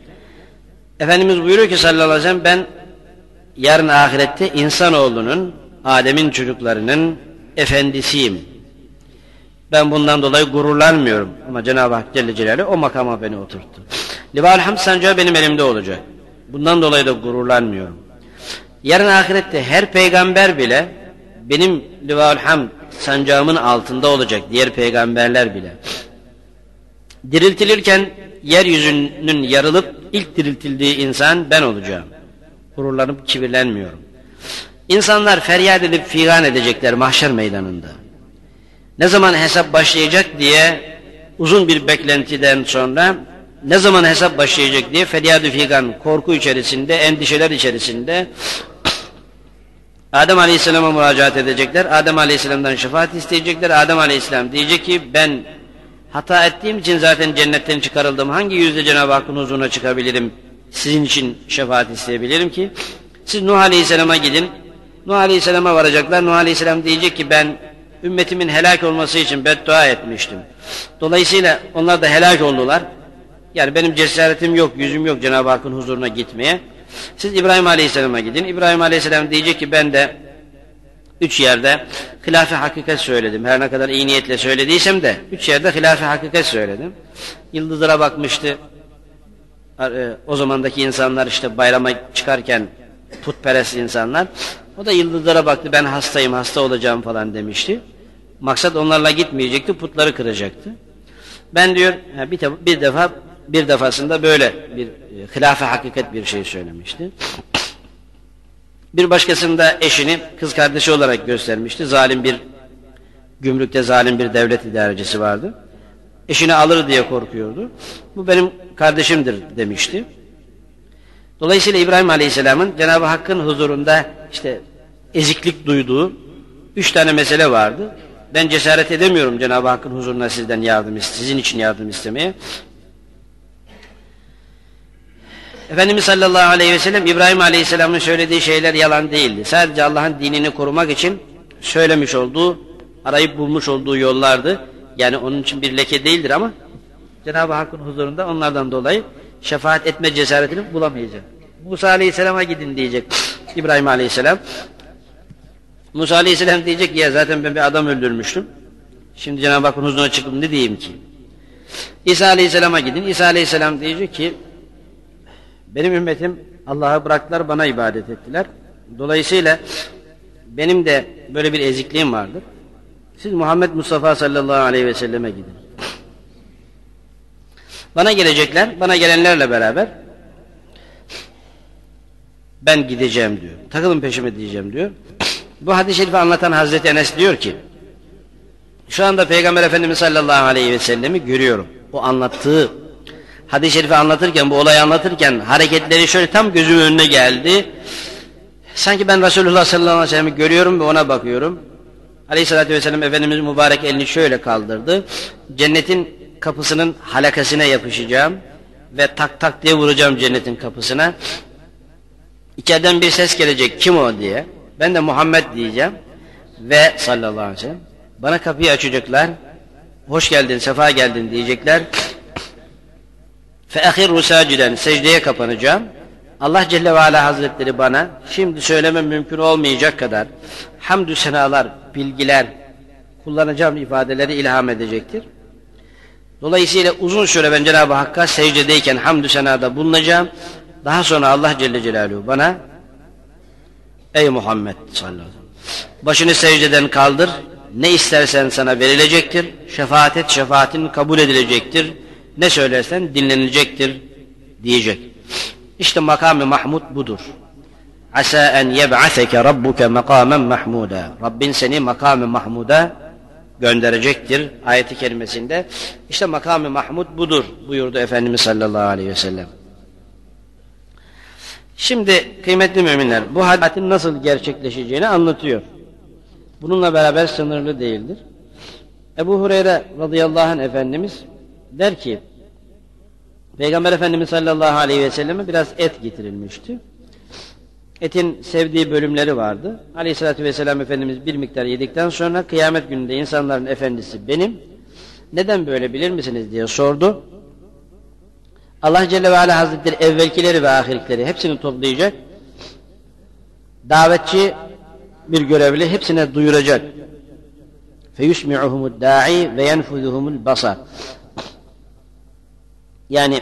Efendimiz buyuruyor ki sallallahu aleyhi ve sellem ben yarın ahirette insanoğlunun Adem'in çocuklarının efendisiyim. Ben bundan dolayı gururlanmıyorum. Ama Cenab-ı Hak Celle Celaluhu o makama beni oturttu. Lival Hamd sancağı benim elimde olacak. Bundan dolayı da gururlanmıyorum. Yarın ahirette her peygamber bile benim Lival Hamd sancağımın altında olacak diğer peygamberler bile. Diriltilirken yeryüzünün yarılıp ilk diriltildiği insan ben olacağım. Gururlanıp kibirlenmiyorum. İnsanlar feryat edip figan edecekler mahşer meydanında. Ne zaman hesap başlayacak diye uzun bir beklentiden sonra ne zaman hesap başlayacak diye feryat-ı figan korku içerisinde, endişeler içerisinde Adem Aleyhisselam'a müracaat edecekler. Adem Aleyhisselam'dan şefaat isteyecekler. Adem Aleyhisselam diyecek ki ben hata ettiğim için zaten cennetten çıkarıldım. Hangi yüzde Cenab-ı Hakk'ın huzuruna çıkabilirim? Sizin için şefaat isteyebilirim ki. Siz Nuh Aleyhisselam'a gidin. Nuh Aleyhisselam'a varacaklar. Nuh Aleyhisselam diyecek ki ben ümmetimin helak olması için beddua etmiştim. Dolayısıyla onlar da helak oldular. Yani benim cesaretim yok, yüzüm yok Cenab-ı Hakk'ın huzuruna gitmeye. Siz İbrahim Aleyhisselam'a gidin. İbrahim Aleyhisselam diyecek ki ben de üç yerde hilaf-ı hakikat söyledim. Her ne kadar iyi niyetle söylediysem de üç yerde hilaf-ı hakikat söyledim. Yıldızlara bakmıştı. E, o zamandaki insanlar işte bayrama çıkarken putperest insanlar. O da yıldızlara baktı ben hastayım hasta olacağım falan demişti. Maksat onlarla gitmeyecekti putları kıracaktı. Ben diyor bir defa bir defasında böyle bir e, hilaf-ı hakikat bir şey söylemişti. Bir başkasında eşini kız kardeşi olarak göstermişti. Zalim bir gümrükte zalim bir devlet idarecisi vardı. Eşini alır diye korkuyordu. Bu benim kardeşimdir demişti. Dolayısıyla İbrahim Aleyhisselam'ın Cenab-ı Hakk'ın huzurunda işte eziklik duyduğu üç tane mesele vardı. Ben cesaret edemiyorum Cenab-ı Hakk'ın huzuruna sizden yardım, sizin için yardım istemeye. Efendimiz sallallahu aleyhi ve sellem İbrahim aleyhisselamın söylediği şeyler yalan değildi. Sadece Allah'ın dinini korumak için söylemiş olduğu, arayıp bulmuş olduğu yollardı. Yani onun için bir leke değildir ama Cenab-ı Hakk'ın huzurunda onlardan dolayı şefaat etme cesaretini bulamayacak. Musa aleyhisselama gidin diyecek İbrahim aleyhisselam. Musa aleyhisselam diyecek ya zaten ben bir adam öldürmüştüm. Şimdi Cenab-ı Hakk'ın huzuruna çıktım ne diyeyim ki? İsa aleyhisselama gidin. İsa aleyhisselam diyecek ki benim ümmetim Allah'a bıraktılar, bana ibadet ettiler. Dolayısıyla benim de böyle bir ezikliğim vardır. Siz Muhammed Mustafa sallallahu aleyhi ve selleme gidin. Bana gelecekler, bana gelenlerle beraber ben gideceğim diyor. Takılın peşime diyeceğim diyor. Bu hadis-i şerifi anlatan Hazreti Enes diyor ki şu anda Peygamber Efendimiz sallallahu aleyhi ve sellemi görüyorum. O anlattığı hadis-i şerifi anlatırken, bu olayı anlatırken hareketleri şöyle tam gözümün önüne geldi. Sanki ben Resulullah sallallahu aleyhi ve sellem'i görüyorum ve ona bakıyorum. Aleyhissalatü vesselam Efendimiz mübarek elini şöyle kaldırdı. Cennetin kapısının halakasına yapışacağım ve tak tak diye vuracağım cennetin kapısına. İçeriden bir ses gelecek kim o diye. Ben de Muhammed diyeceğim ve sallallahu aleyhi ve sellem bana kapıyı açacaklar. Hoş geldin, sefa geldin diyecekler. فَاَخِرُّ سَاجِدًا Secdeye kapanacağım. Allah Celle ve Ala Hazretleri bana şimdi söylemem mümkün olmayacak kadar hamdü senalar, bilgiler, kullanacağım ifadeleri ilham edecektir. Dolayısıyla uzun süre ben Cenab-ı Hakk'a secdedeyken hamdü senada bulunacağım. Daha sonra Allah Celle Celaluhu bana Ey Muhammed sallallahu aleyhi ve sellem başını secdeden kaldır ne istersen sana verilecektir. Şefaat et şefaatin kabul edilecektir. Ne söylersen dinlenilecektir diyecek. İşte makamı Mahmud budur. Asa en yeb'aseke rabbuke makamen mahmuda. Rabbin seni makamı Mahmud'a gönderecektir ayeti kerimesinde. İşte makamı Mahmud budur buyurdu Efendimiz sallallahu aleyhi ve sellem. Şimdi kıymetli müminler bu hadisin nasıl gerçekleşeceğini anlatıyor. Bununla beraber sınırlı değildir. Ebu Hureyre radıyallahu anh Efendimiz der ki Peygamber Efendimiz sallallahu aleyhi ve selleme biraz et getirilmişti. Etin sevdiği bölümleri vardı. Aleyhissalatü vesselam Efendimiz bir miktar yedikten sonra kıyamet gününde insanların efendisi benim. Neden böyle bilir misiniz diye sordu. Allah Celle ve Ala Hazretleri evvelkileri ve ahirkileri hepsini toplayacak. Davetçi bir görevli hepsine duyuracak. فَيُسْمِعُهُمُ الدَّاعِي وَيَنْفُذُهُمُ الْبَصَرِ yani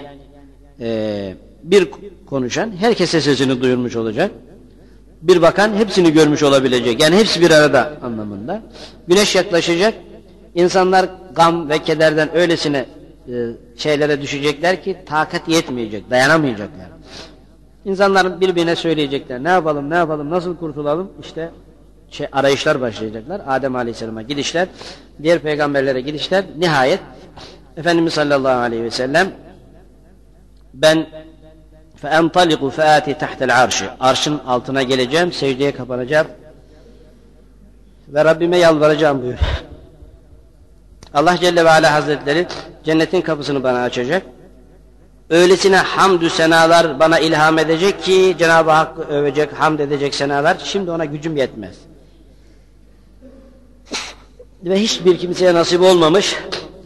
e, bir konuşan herkese sesini duyurmuş olacak. Bir bakan hepsini görmüş olabilecek. Yani hepsi bir arada anlamında. Güneş yaklaşacak. İnsanlar gam ve kederden öylesine e, şeylere düşecekler ki takat yetmeyecek, dayanamayacaklar. İnsanlar birbirine söyleyecekler. Ne yapalım, ne yapalım, nasıl kurtulalım? İşte şey, arayışlar başlayacaklar. Adem Aleyhisselam'a gidişler, diğer peygamberlere gidişler. Nihayet Efendimiz sallallahu aleyhi ve sellem ben فَاَنْطَلِقُ فَاَتِ تَحْتَ الْعَرْشِ Arşın altına geleceğim, secdeye kapanacağım ve Rabbime yalvaracağım buyur. Allah Celle ve Ala Hazretleri cennetin kapısını bana açacak. Öylesine hamdü senalar bana ilham edecek ki Cenab-ı Hakk'ı övecek, hamd edecek senalar. Şimdi ona gücüm yetmez. Ve hiçbir kimseye nasip olmamış,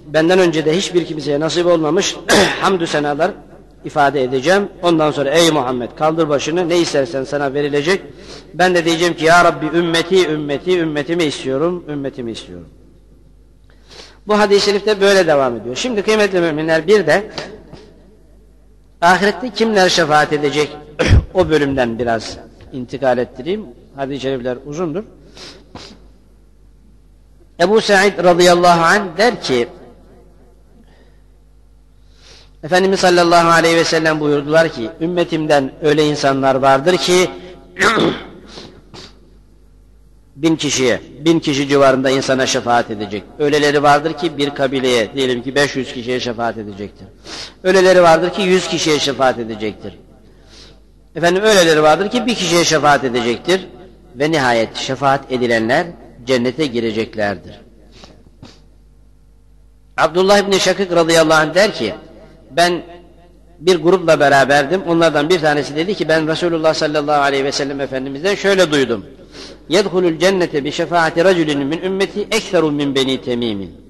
benden önce de hiçbir kimseye nasip olmamış <clears throat> hamdü senalar ifade edeceğim. Ondan sonra ey Muhammed kaldır başını ne istersen sana verilecek. Ben de diyeceğim ki ya Rabbi ümmeti ümmeti ümmetimi istiyorum, ümmetimi istiyorum. Bu hadis-i şerifte böyle devam ediyor. Şimdi kıymetli müminler bir de ahirette kimler şefaat edecek <clears throat> o bölümden biraz intikal ettireyim. Hadis-i şerifler uzundur. Ebu Said radıyallahu anh der ki Efendimiz sallallahu aleyhi ve sellem buyurdular ki ümmetimden öyle insanlar vardır ki <clears throat> bin kişiye, bin kişi civarında insana şefaat edecek. Öyleleri vardır ki bir kabileye, diyelim ki 500 kişiye şefaat edecektir. Öyleleri vardır ki 100 kişiye şefaat edecektir. Efendim öyleleri vardır ki bir kişiye şefaat edecektir. Ve nihayet şefaat edilenler cennete gireceklerdir. Abdullah İbni Şakık radıyallahu anh der ki, ben bir grupla beraberdim. Onlardan bir tanesi dedi ki ben Resulullah sallallahu aleyhi ve sellem Efendimiz'den şöyle duydum. Yedhulul cennete bi şefaati raculinin min ümmeti ekseru min beni temimin.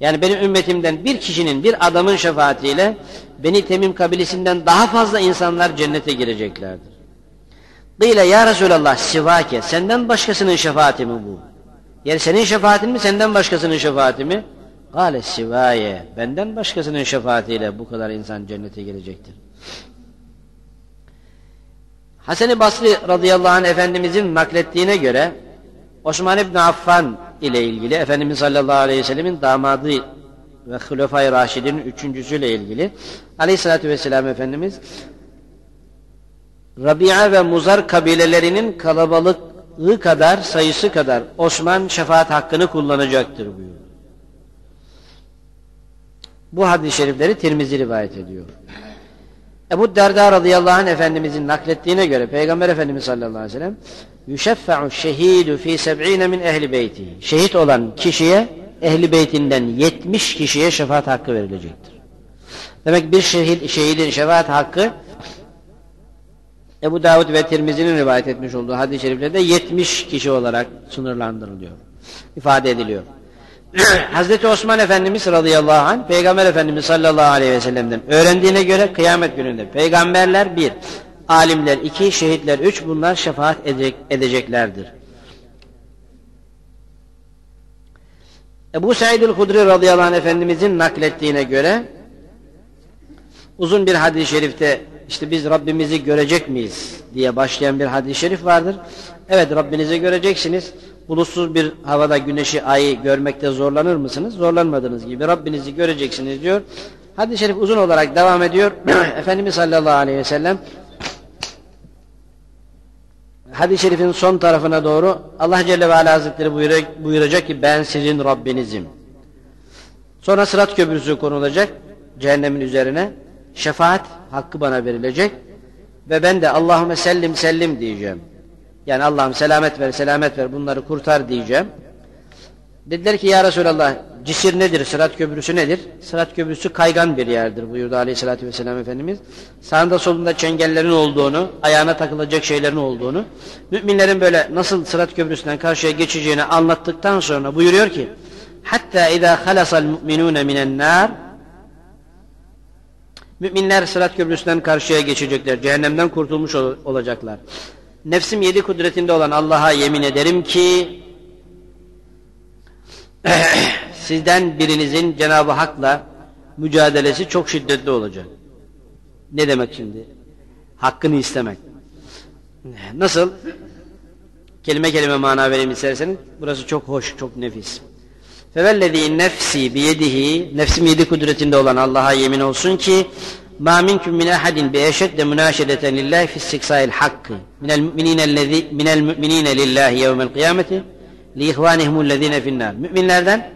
Yani benim ümmetimden bir kişinin, bir adamın şefaatiyle Beni Temim kabilesinden daha fazla insanlar cennete gireceklerdir. Dile ya Resulallah sivake senden başkasının şefaati mi bu? Yani senin şefaatin mi senden başkasının şefaati mi? Gale sivaye benden başkasının şefaatiyle bu kadar insan cennete girecektir. Hasan-ı Basri radıyallahu anh Efendimizin naklettiğine göre Osman İbni Affan ile ilgili Efendimiz sallallahu aleyhi ve sellemin damadı ve Hulefai Raşid'in üçüncüsüyle ilgili aleyhissalatü vesselam Efendimiz Rabia ve Muzar kabilelerinin kalabalığı kadar, sayısı kadar Osman şefaat hakkını kullanacaktır buyuruyor. Bu hadis-i şerifleri Tirmizi rivayet ediyor. Ebu Derda radıyallahu anh Efendimizin naklettiğine göre Peygamber Efendimiz sallallahu aleyhi ve sellem yüşeffe'u şehidu fi seb'ine min ehli beyti. Şehit olan kişiye ehli beytinden 70 kişiye şefaat hakkı verilecektir. Demek bir şehit, şehidin şefaat hakkı Ebu Davud ve Tirmizi'nin rivayet etmiş olduğu hadis-i şeriflerde 70 kişi olarak sınırlandırılıyor. ifade ediliyor. <clears throat> Hazreti Osman Efendimiz radıyallahu anh Peygamber Efendimiz sallallahu aleyhi ve sellem'den öğrendiğine göre kıyamet gününde peygamberler bir, alimler iki, şehitler üç bunlar şefaat edecek, edeceklerdir. Ebu Said el-Hudri radıyallahu anh Efendimizin naklettiğine göre uzun bir hadis-i şerifte işte biz Rabbimizi görecek miyiz diye başlayan bir hadis-i şerif vardır. Evet Rabbinizi göreceksiniz. Bulutsuz bir havada güneşi, ayı görmekte zorlanır mısınız? Zorlanmadığınız gibi Rabbinizi göreceksiniz diyor. Hadis-i şerif uzun olarak devam ediyor. <clears throat> Efendimiz sallallahu aleyhi ve sellem hadis-i şerifin son tarafına doğru Allah Celle ve Ala Hazretleri buyuracak, buyuracak ki ben sizin Rabbinizim. Sonra sırat köprüsü konulacak cehennemin üzerine. Şefaat hakkı bana verilecek ve ben de Allahümme sellim sellim diyeceğim. Yani Allah'ım selamet ver, selamet ver bunları kurtar diyeceğim. Dediler ki ya Resulallah cisir nedir, sırat köprüsü nedir? Sırat köprüsü kaygan bir yerdir buyurdu aleyhissalatü vesselam Efendimiz. Sağında solunda çengellerin olduğunu, ayağına takılacak şeylerin olduğunu, müminlerin böyle nasıl sırat köprüsünden karşıya geçeceğini anlattıktan sonra buyuruyor ki, Hatta idâ halasal mu'minûne minen nâr Müminler sırat köprüsünden karşıya geçecekler. Cehennemden kurtulmuş ol olacaklar. Nefsim yedi kudretinde olan Allah'a yemin ederim ki <clears throat> sizden birinizin Cenab-ı Hak'la mücadelesi çok şiddetli olacak. Ne demek şimdi? Hakkını istemek. Nasıl? Kelime kelime mana vereyim isterseniz. Burası çok hoş, çok nefis. Fevellezî nefsi biyedihi nefsim yedi kudretinde olan Allah'a yemin olsun ki ma minkum min ahadin bi eşedde münâşedeten lillahi fi istiksâil hakkı minel müminîne minel müminîne lillahi yevmel kıyameti li ihvanihumullezîne finnâr müminlerden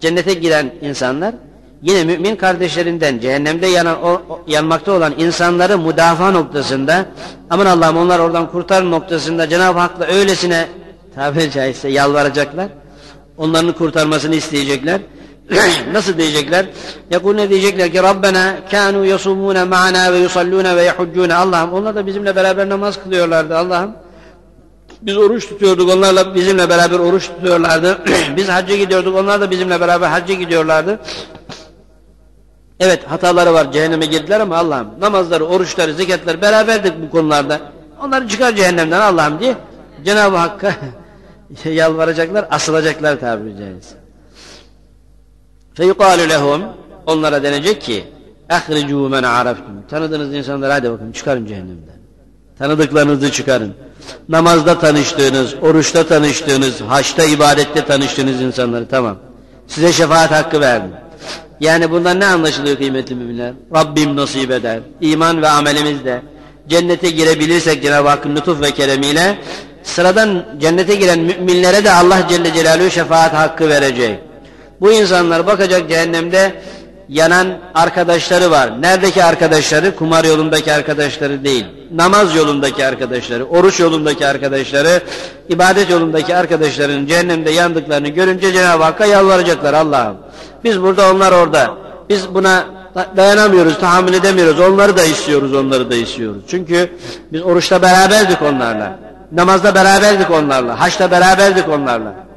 cennete giren insanlar yine mümin kardeşlerinden cehennemde yanan, o, yanmakta olan insanları müdafaa noktasında aman Allah'ım onlar oradan kurtar noktasında Cenab-ı Hak'la öylesine tabiri caizse yalvaracaklar. Onların kurtarmasını isteyecekler. <clears throat> Nasıl diyecekler? Yakul ne diyecekler ki Rabbena kanu yasumuna ma'ana ve yusalluna ve yahuccuna Allah'ım onlar da bizimle beraber namaz kılıyorlardı Allah'ım. Biz oruç tutuyorduk onlarla bizimle beraber oruç tutuyorlardı. <clears throat> Biz hacca gidiyorduk onlar da bizimle beraber hacca gidiyorlardı. Evet hataları var cehenneme girdiler ama Allah'ım namazları, oruçları, zekatları beraberdik bu konularda. Onları çıkar cehennemden Allah'ım diye Cenab-ı Hakk'a <laughs> yalvaracaklar, asılacaklar tabiri caizse. Feyukalu lehum onlara denecek ki ehricu men araftum. Tanıdığınız insanları hadi bakın çıkarın cehennemden. Tanıdıklarınızı çıkarın. Namazda tanıştığınız, oruçta tanıştığınız, haçta, ibadette tanıştığınız insanları tamam. Size şefaat hakkı verdim. Yani bundan ne anlaşılıyor kıymetli müminler? Rabbim nasip eder. İman ve amelimizde cennete girebilirsek Cenab-ı Hakk'ın lütuf ve keremiyle sıradan cennete giren müminlere de Allah Celle Celaluhu şefaat hakkı verecek. Bu insanlar bakacak cehennemde yanan arkadaşları var. Neredeki arkadaşları? Kumar yolundaki arkadaşları değil. Namaz yolundaki arkadaşları, oruç yolundaki arkadaşları, ibadet yolundaki arkadaşların cehennemde yandıklarını görünce Cenab-ı Hakk'a yalvaracaklar Allah'ım. Biz burada onlar orada. Biz buna dayanamıyoruz, tahammül edemiyoruz. Onları da istiyoruz, onları da istiyoruz. Çünkü biz oruçta beraberdik onlarla. Namazda beraberdik onlarla. Haçta beraberdik onlarla.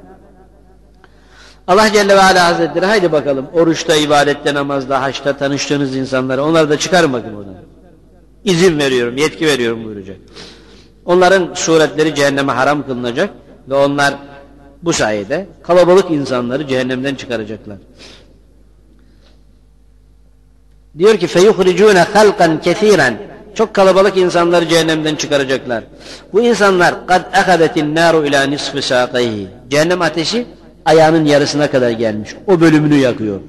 Allah Celle ve Ala Hazretleri haydi bakalım oruçta, ibadette, namazda, haçta tanıştığınız insanları onları da çıkarın bakın oradan. İzin veriyorum, yetki veriyorum buyuracak. Onların suretleri cehenneme haram kılınacak ve onlar bu sayede kalabalık insanları cehennemden çıkaracaklar. Diyor ki feyuhricune halkan kesiren çok kalabalık insanları cehennemden çıkaracaklar. Bu insanlar kad akadetin naru ila nisfi saqayhi. Cehennem ateşi ayağının yarısına kadar gelmiş. O bölümünü yakıyor.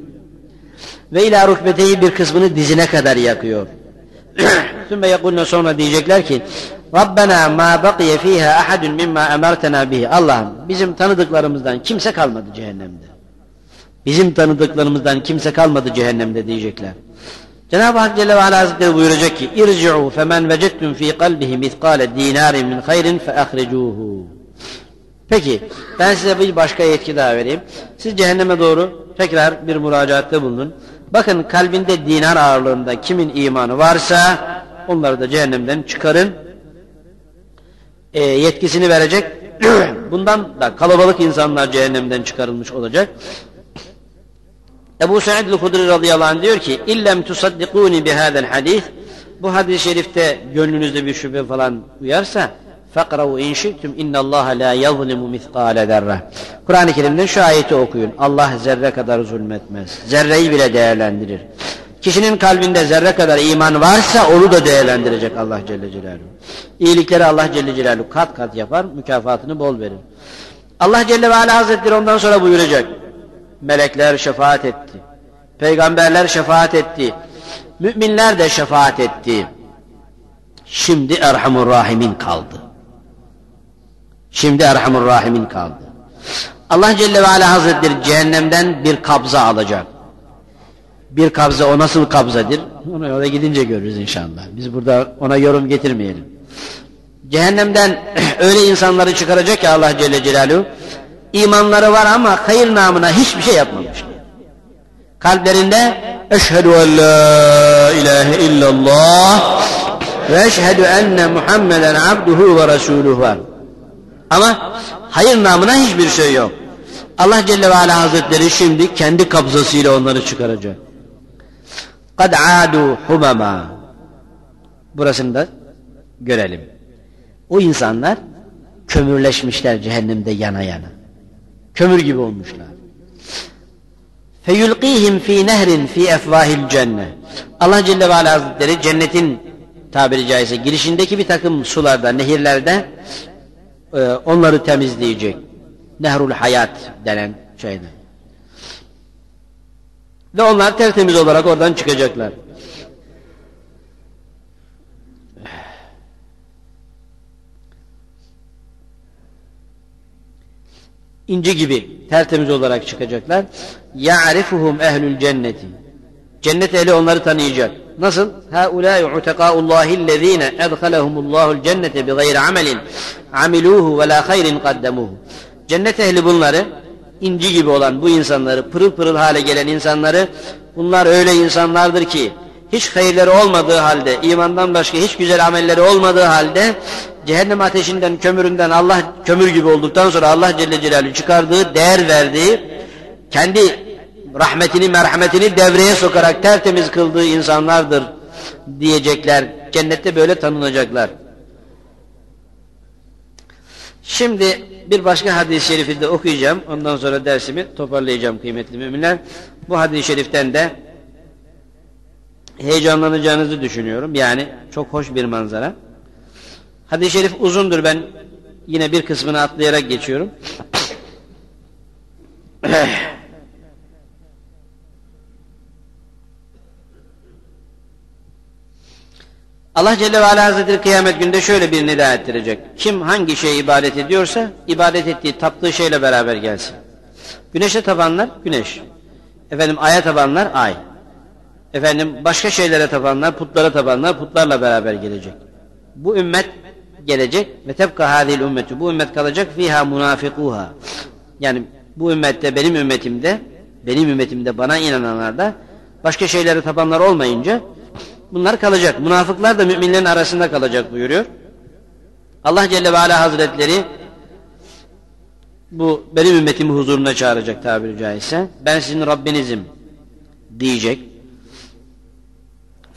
Ve ila rukbeteyi bir kısmını dizine kadar yakıyor. <clears throat> Sümme yekulne sonra diyecekler ki Rabbena ma baqiye fiha ahadun mimma emertena bihi. Allah'ım bizim tanıdıklarımızdan kimse kalmadı cehennemde. Bizim tanıdıklarımızdan kimse kalmadı cehennemde diyecekler. Cenab-ı Hak Celle ve Ala Hazretleri buyuracak ki irci'u femen vecettum fi kalbihi mitkale dinarin min hayrin fe ahricuhu. Peki ben size bir başka yetki daha vereyim. Siz cehenneme doğru tekrar bir müracaatte bulunun. Bakın kalbinde dinar ağırlığında kimin imanı varsa onları da cehennemden çıkarın. E, yetkisini verecek. <clears throat> Bundan da kalabalık insanlar cehennemden çıkarılmış olacak. Ebu Said el-Hudri radıyallahu anh diyor ki illem tusaddikuni bihadel hadis bu hadis-i şerifte gönlünüzde bir şüphe falan uyarsa fakravu in şi'tum innallaha la yazlimu miskale zerre. Kur'an-ı Kerim'den şu ayeti okuyun. Allah zerre kadar zulmetmez. Zerreyi bile değerlendirir. Kişinin kalbinde zerre kadar iman varsa onu da değerlendirecek Allah Celle Celaluhu. İyilikleri Allah Celle Celaluhu kat kat yapar, mükafatını bol verir. Allah Celle ve Ala Hazretleri ondan sonra buyuracak. Melekler şefaat etti. Peygamberler şefaat etti. Müminler de şefaat etti. Şimdi Erhamur Rahimin kaldı. Şimdi Erhamur Rahimin kaldı. Allah Celle ve Ala Hazretleri cehennemden bir kabza alacak. Bir kabza o nasıl kabzadır? Onu oraya gidince görürüz inşallah. Biz burada ona yorum getirmeyelim. Cehennemden <clears throat> öyle insanları çıkaracak ki Allah Celle Celaluhu imanları var ama hayır namına hiçbir şey yapmamışlar. Kalplerinde eşhedü en la ilahe illallah ve eşhedü enne Muhammeden abduhu ve resuluhu var. Ama hayır namına hiçbir şey yok. Allah Celle ve Ala Hazretleri şimdi kendi kabzasıyla onları çıkaracak. Kad adu humama. Burasını da görelim. O insanlar kömürleşmişler cehennemde yana yana. Kömür gibi olmuşlar. Feyulqihim fi nehrin fi efvahil cennet. Allah Celle ve Ala Hazretleri cennetin tabiri caizse girişindeki bir takım sularda, nehirlerde e, onları temizleyecek. Nehrul hayat denen şeyden. Ve onlar tertemiz olarak oradan çıkacaklar. inci gibi tertemiz olarak çıkacaklar. Ya'rifuhum ehlül cenneti. Cennet ehli onları tanıyacak. Nasıl? Haulâi utekâullâhillezîne edhalehumullâhu'l cennete bighayri amelin amiluhu ve lâ hayrin kaddemuhu. Cennet ehli bunları inci gibi olan bu insanları, pırıl pırıl hale gelen insanları bunlar öyle insanlardır ki hiç hayırları olmadığı halde, imandan başka hiç güzel amelleri olmadığı halde cehennem ateşinden, kömüründen Allah kömür gibi olduktan sonra Allah Celle Celaluhu çıkardığı, değer verdiği, kendi rahmetini, merhametini devreye sokarak tertemiz kıldığı insanlardır diyecekler. Cennette böyle tanınacaklar. Şimdi bir başka hadis-i şerifi de okuyacağım. Ondan sonra dersimi toparlayacağım kıymetli müminler. Bu hadis-i şeriften de heyecanlanacağınızı düşünüyorum. Yani çok hoş bir manzara. Hadis-i şerif uzundur. Ben yine bir kısmını atlayarak geçiyorum. <clears throat> Allah Celle ve Ala Hazretleri kıyamet günde şöyle bir nida ettirecek. Kim hangi şeye ibadet ediyorsa ibadet ettiği, taptığı şeyle beraber gelsin. Güneşe tabanlar güneş. Efendim aya tabanlar ay. Efendim başka şeylere tabanlar, putlara tabanlar putlarla beraber gelecek. Bu ümmet gelecek ve tebka hadil ümmeti. Bu ümmet kalacak fiha münafikuha. Yani bu ümmette benim ümmetimde, benim ümmetimde bana inananlarda başka şeylere tabanlar olmayınca bunlar kalacak. Münafıklar da müminlerin arasında kalacak buyuruyor. Allah Celle ve Ala Hazretleri bu benim ümmetimi huzuruna çağıracak tabiri caizse. Ben sizin Rabbinizim diyecek.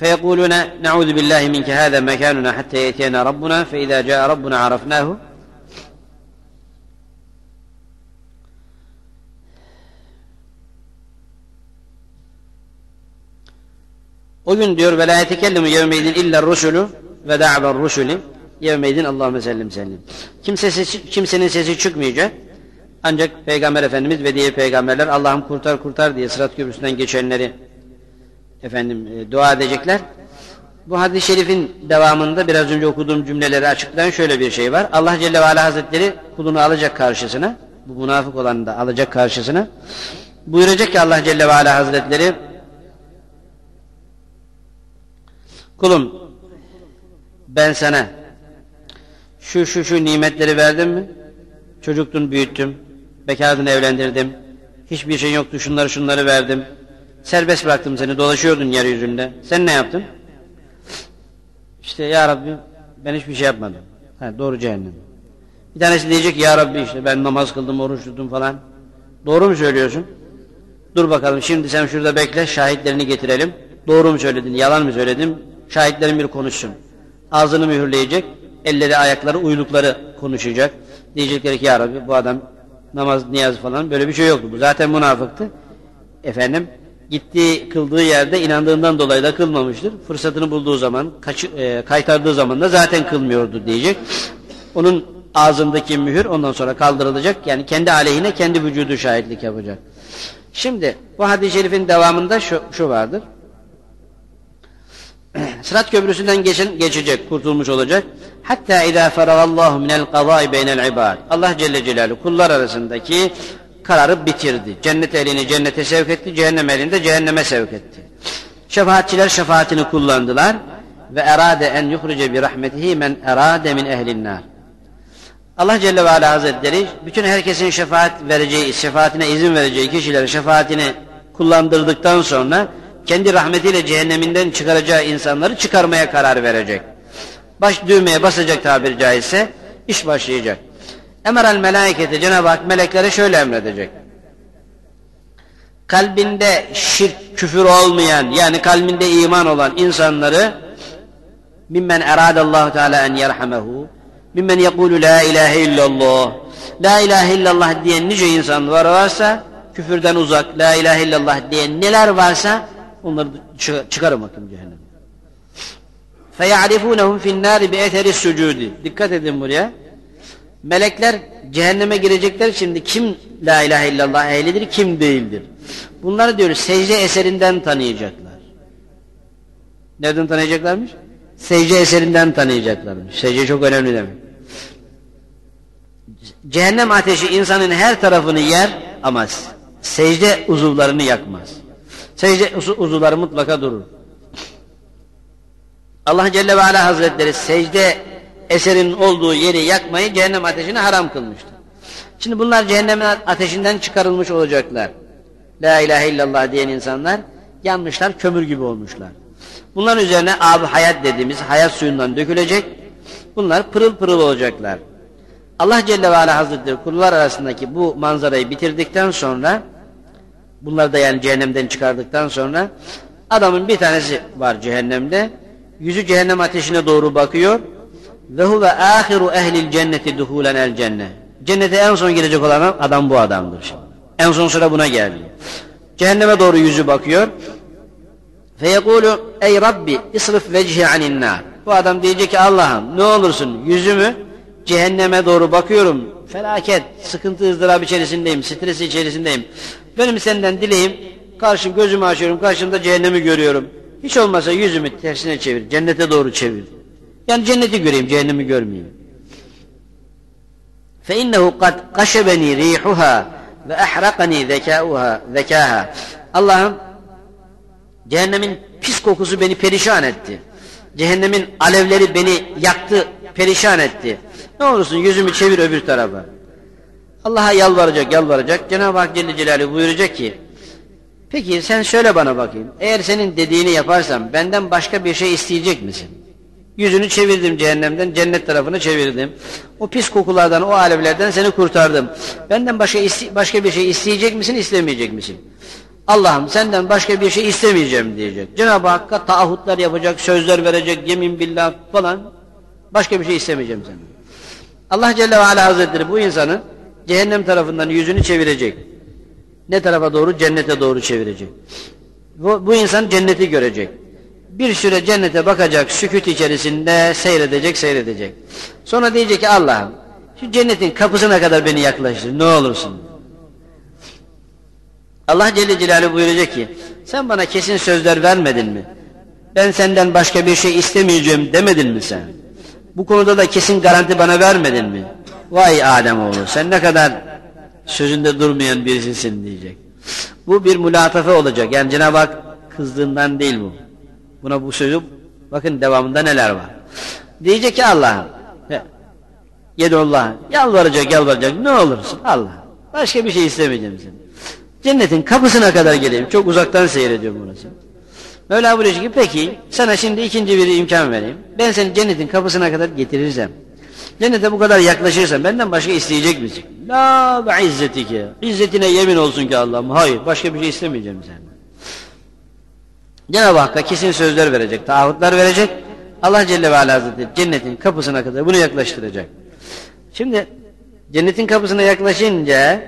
فيقولون نعوذ بالله منك هذا مكاننا حتى يأتينا ربنا فإذا جاء ربنا عرفناه O gün diyor ve la yetekellemu yevmeydin illa rusulü ve da'ber rusulü yevmeydin Allahümme sellim sellim. Kimse, kimsenin sesi çıkmayacak. Ancak Peygamber Efendimiz ve diğer peygamberler Allah'ım kurtar kurtar diye sırat köprüsünden geçenleri efendim e, dua edecekler. Bu hadis-i şerifin devamında biraz önce okuduğum cümleleri açıklayan şöyle bir şey var. Allah Celle ve Ala Hazretleri kulunu alacak karşısına, bu münafık olanı da alacak karşısına. Buyuracak ki Allah Celle ve Ala Hazretleri Kulum ben sana şu şu şu nimetleri verdim mi? Çocuktun büyüttüm, bekarını evlendirdim, hiçbir şey yoktu şunları şunları verdim, serbest bıraktım seni dolaşıyordun yeryüzünde. Sen ne yaptın? İşte ya Rabbi ben hiçbir şey yapmadım. Ha, doğru cehennem. Bir tanesi diyecek ya Rabbi işte ben namaz kıldım, oruç tuttum falan. Doğru mu söylüyorsun? Dur bakalım şimdi sen şurada bekle şahitlerini getirelim. Doğru mu söyledin, yalan mı söyledim? Şahitlerin bir konuşsun. Ağzını mühürleyecek, elleri ayakları uylukları konuşacak. Diyecekler ki ya Rabbi bu adam namaz niyaz falan böyle bir şey yoktu. Bu zaten münafıktı. Efendim gittiği kıldığı yerde inandığından dolayı da kılmamıştır. Fırsatını bulduğu zaman, kaçı, e, kaytardığı zaman da zaten kılmıyordu diyecek. Onun ağzındaki mühür ondan sonra kaldırılacak. Yani kendi aleyhine kendi vücudu şahitlik yapacak. Şimdi bu hadis-i şerifin devamında şu, şu vardır. <clears throat> Sırat köprüsünden geçen, geçecek, kurtulmuş olacak. Hatta idâ feragallahu minel qadâi beynel ibad. Allah Celle Celaluhu kullar arasındaki kararı bitirdi. Cennet elini cennete sevk etti, cehennem elini de cehenneme sevk etti. Şefaatçiler şefaatini kullandılar ve erade en yuhrice bi rahmetihi men erade min ehlin nar. Allah Celle ve Ala Hazretleri bütün herkesin şefaat vereceği, şefaatine izin vereceği kişilerin şefaatini kullandırdıktan sonra kendi rahmetiyle cehenneminden çıkaracağı insanları çıkarmaya karar verecek. Baş düğmeye basacak tabiri caizse iş başlayacak. Emeral melekete Cenab-ı Hak meleklere şöyle emredecek. Kalbinde şirk, küfür olmayan yani kalbinde iman olan insanları mimmen eradallahu teala en yerhamehu mimmen yekulu la ilahe illallah la ilahe illallah diyen nice insan var varsa küfürden uzak la ilahe illallah diyen neler varsa onları çıkarın bakın cehennem. فَيَعْرِفُونَهُمْ فِي النَّارِ بِاَثَرِ السُّجُودِ Dikkat edin buraya. Melekler cehenneme girecekler şimdi kim la ilahe illallah ehlidir kim değildir. Bunları diyoruz secde eserinden tanıyacaklar. Nereden tanıyacaklarmış? Secde eserinden tanıyacaklarmış. Secde çok önemli demek. Cehennem ateşi insanın her tarafını yer ama secde uzuvlarını yakmaz. Secde uzuvları mutlaka durur. Allah Celle ve Ala Hazretleri secde eserin olduğu yeri yakmayı cehennem ateşine haram kılmıştır. Şimdi bunlar cehennem ateşinden çıkarılmış olacaklar. La ilahe illallah diyen insanlar yanmışlar, kömür gibi olmuşlar. Bunların üzerine abi hayat dediğimiz hayat suyundan dökülecek. Bunlar pırıl pırıl olacaklar. Allah Celle ve Ala Hazretleri kullar arasındaki bu manzarayı bitirdikten sonra bunları da yani cehennemden çıkardıktan sonra adamın bir tanesi var cehennemde yüzü cehennem ateşine doğru bakıyor ve huve ahiru ehlil cenneti duhulen el cennet. Cennete en son girecek olan adam bu adamdır şimdi. En son sıra buna geldi. Cehenneme doğru yüzü bakıyor. Fe yekulu ey Rabbi isrif vecihi anin. Bu adam diyecek ki Allah'ım ne olursun yüzümü cehenneme doğru bakıyorum. Felaket, sıkıntı, ızdırap içerisindeyim, stres içerisindeyim. Benim senden dileğim, karşım gözümü açıyorum, karşımda cehennemi görüyorum. Hiç olmasa yüzümü tersine çevir, cennete doğru çevir. Yani cenneti göreyim, cehennemi görmeyeyim. فَاِنَّهُ قَدْ قَشَبَنِي رِيحُهَا وَاَحْرَقَنِي ذَكَاؤُهَا ذَكَاهَا Allah'ım cehennemin pis kokusu beni perişan etti. Cehennemin alevleri beni yaktı, perişan etti. Ne olursun yüzümü çevir öbür tarafa. Allah'a yalvaracak, yalvaracak. Cenab-ı Hak Celle Celaluhu buyuracak ki Peki sen söyle bana bakayım. Eğer senin dediğini yaparsam benden başka bir şey isteyecek misin? Yüzünü çevirdim cehennemden, cennet tarafını çevirdim. O pis kokulardan, o alevlerden seni kurtardım. Benden başka başka bir şey isteyecek misin, istemeyecek misin? Allah'ım senden başka bir şey istemeyeceğim diyecek. Cenab-ı Hakk'a taahhütler yapacak, sözler verecek, yemin billah falan. Başka bir şey istemeyeceğim senden. Allah Celle ve Ala Hazretleri bu insanın cehennem tarafından yüzünü çevirecek. Ne tarafa doğru? Cennete doğru çevirecek. Bu, bu insan cenneti görecek. Bir süre cennete bakacak, sükut içerisinde seyredecek, seyredecek. Sonra diyecek ki Allah'ım şu cennetin kapısına kadar beni yaklaştır ne olursun. Allah Celle Celaluhu buyuracak ki sen bana kesin sözler vermedin mi? Ben senden başka bir şey istemeyeceğim demedin mi sen? Bu konuda da kesin garanti bana vermedin mi? Vay Adem oğlu sen ne kadar sözünde durmayan birisisin diyecek. Bu bir mülatafe olacak. Yani Cenab-ı Hak kızdığından değil bu. Buna bu sözü bakın devamında neler var. Diyecek ki Allah'ım Yedullah yalvaracak yalvaracak ne olursun Allah. Başka bir şey istemeyeceğim seni. Cennetin kapısına kadar geleyim. Çok uzaktan seyrediyorum burası. Mevla buyuruyor ki peki sana şimdi ikinci bir imkan vereyim. Ben seni cennetin kapısına kadar getirirsem. Cennete bu kadar yaklaşırsan benden başka isteyecek misin? La be izzetike. İzzetine yemin olsun ki Allah'ım. Hayır başka bir şey istemeyeceğim senden. Cenab-ı Hakk'a kesin sözler verecek, taahhütler verecek. Allah Celle ve Ala Hazretleri cennetin kapısına kadar bunu yaklaştıracak. Şimdi cennetin kapısına yaklaşınca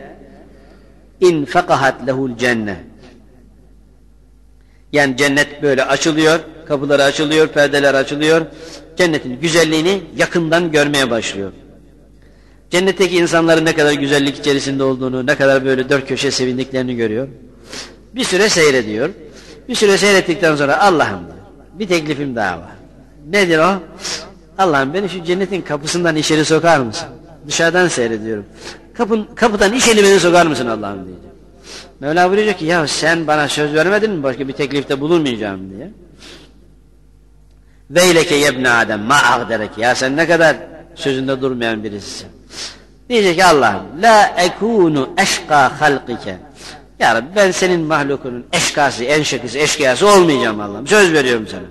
in fakahat lehul cennet. Yani cennet böyle açılıyor, kapıları açılıyor, perdeler açılıyor. Cennetin güzelliğini yakından görmeye başlıyor. Cennetteki insanların ne kadar güzellik içerisinde olduğunu, ne kadar böyle dört köşe sevindiklerini görüyor. Bir süre seyrediyor. Bir süre seyrettikten sonra Allah'ım bir teklifim daha var. Nedir o? Allah'ım beni şu cennetin kapısından içeri sokar mısın? Dışarıdan seyrediyorum. Kapın, kapıdan içeri beni sokar mısın Allah'ım diyecek. Mevla buyuruyor ki ya sen bana söz vermedin mi başka bir teklifte bulunmayacağım diye. Veyleke yebne Adem ma agderek ya sen ne kadar sözünde durmayan birisisin. Diyecek ki Allah'ım la ekunu eşka halkike ya Rabbi ben senin mahlukunun eşkası, en şakısı, eşkıyası olmayacağım Allah'ım. Söz veriyorum sana.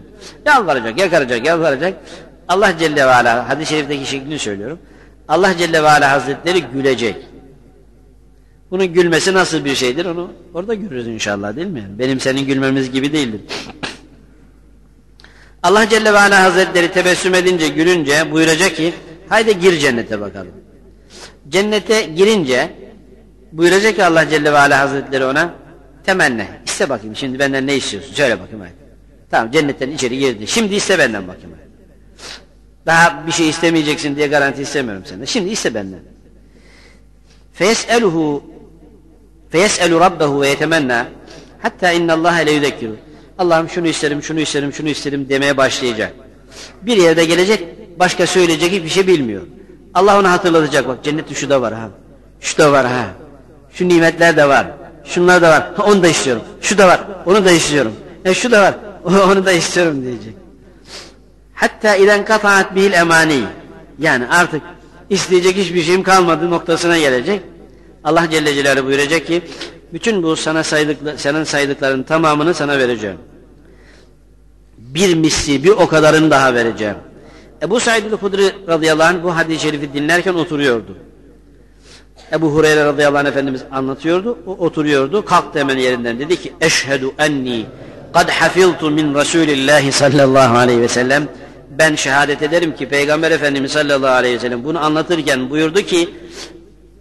Yalvaracak, yakaracak, yalvaracak. Allah Celle ve Ala, hadis-i şerifteki şeklini söylüyorum. Allah Celle ve Ala Hazretleri gülecek. Bunun gülmesi nasıl bir şeydir onu orada görürüz inşallah değil mi? Benim senin gülmemiz gibi değildir. Allah Celle ve Ala Hazretleri tebessüm edince, gülünce buyuracak ki haydi gir cennete bakalım. Cennete girince buyuracak ki Allah Celle ve Ala Hazretleri ona temenne. iste bakayım şimdi benden ne istiyorsun? Söyle bakayım hadi. Tamam cennetten içeri girdi. Şimdi iste benden bakayım hadi. Daha bir şey istemeyeceksin diye garanti istemiyorum senden. Şimdi iste benden. Feyes'elu rabbehu ve yetemenna hatta innallâhe le yudekkiru. Allah'ım şunu isterim, şunu isterim, şunu isterim demeye başlayacak. Bir yerde gelecek, başka söyleyecek hiçbir şey bilmiyor. Allah onu hatırlatacak. Bak cennet şu da var ha. Şu da var ha. Şu nimetler de var. Şunlar da var. Ha, onu da istiyorum. Şu da var. Onu da istiyorum. E, şu da var. <laughs> Onu da istiyorum diyecek. Hatta iden kataat bil emani. Yani artık isteyecek hiçbir şeyim kalmadı noktasına gelecek. Allah Celle Celaluhu buyuracak ki bütün bu sana saydıklı, senin saydıkların tamamını sana vereceğim. Bir misli, bir o kadarını daha vereceğim. Ebu Said el-Hudri radıyallahu anh bu hadis-i şerifi dinlerken oturuyordu. Ebu Hureyre radıyallahu anh Efendimiz anlatıyordu. O oturuyordu. Kalktı hemen yerinden dedi ki Eşhedü enni kad hafiltu min Resulillahi sallallahu aleyhi ve sellem ben şehadet ederim ki Peygamber Efendimiz sallallahu aleyhi ve sellem bunu anlatırken buyurdu ki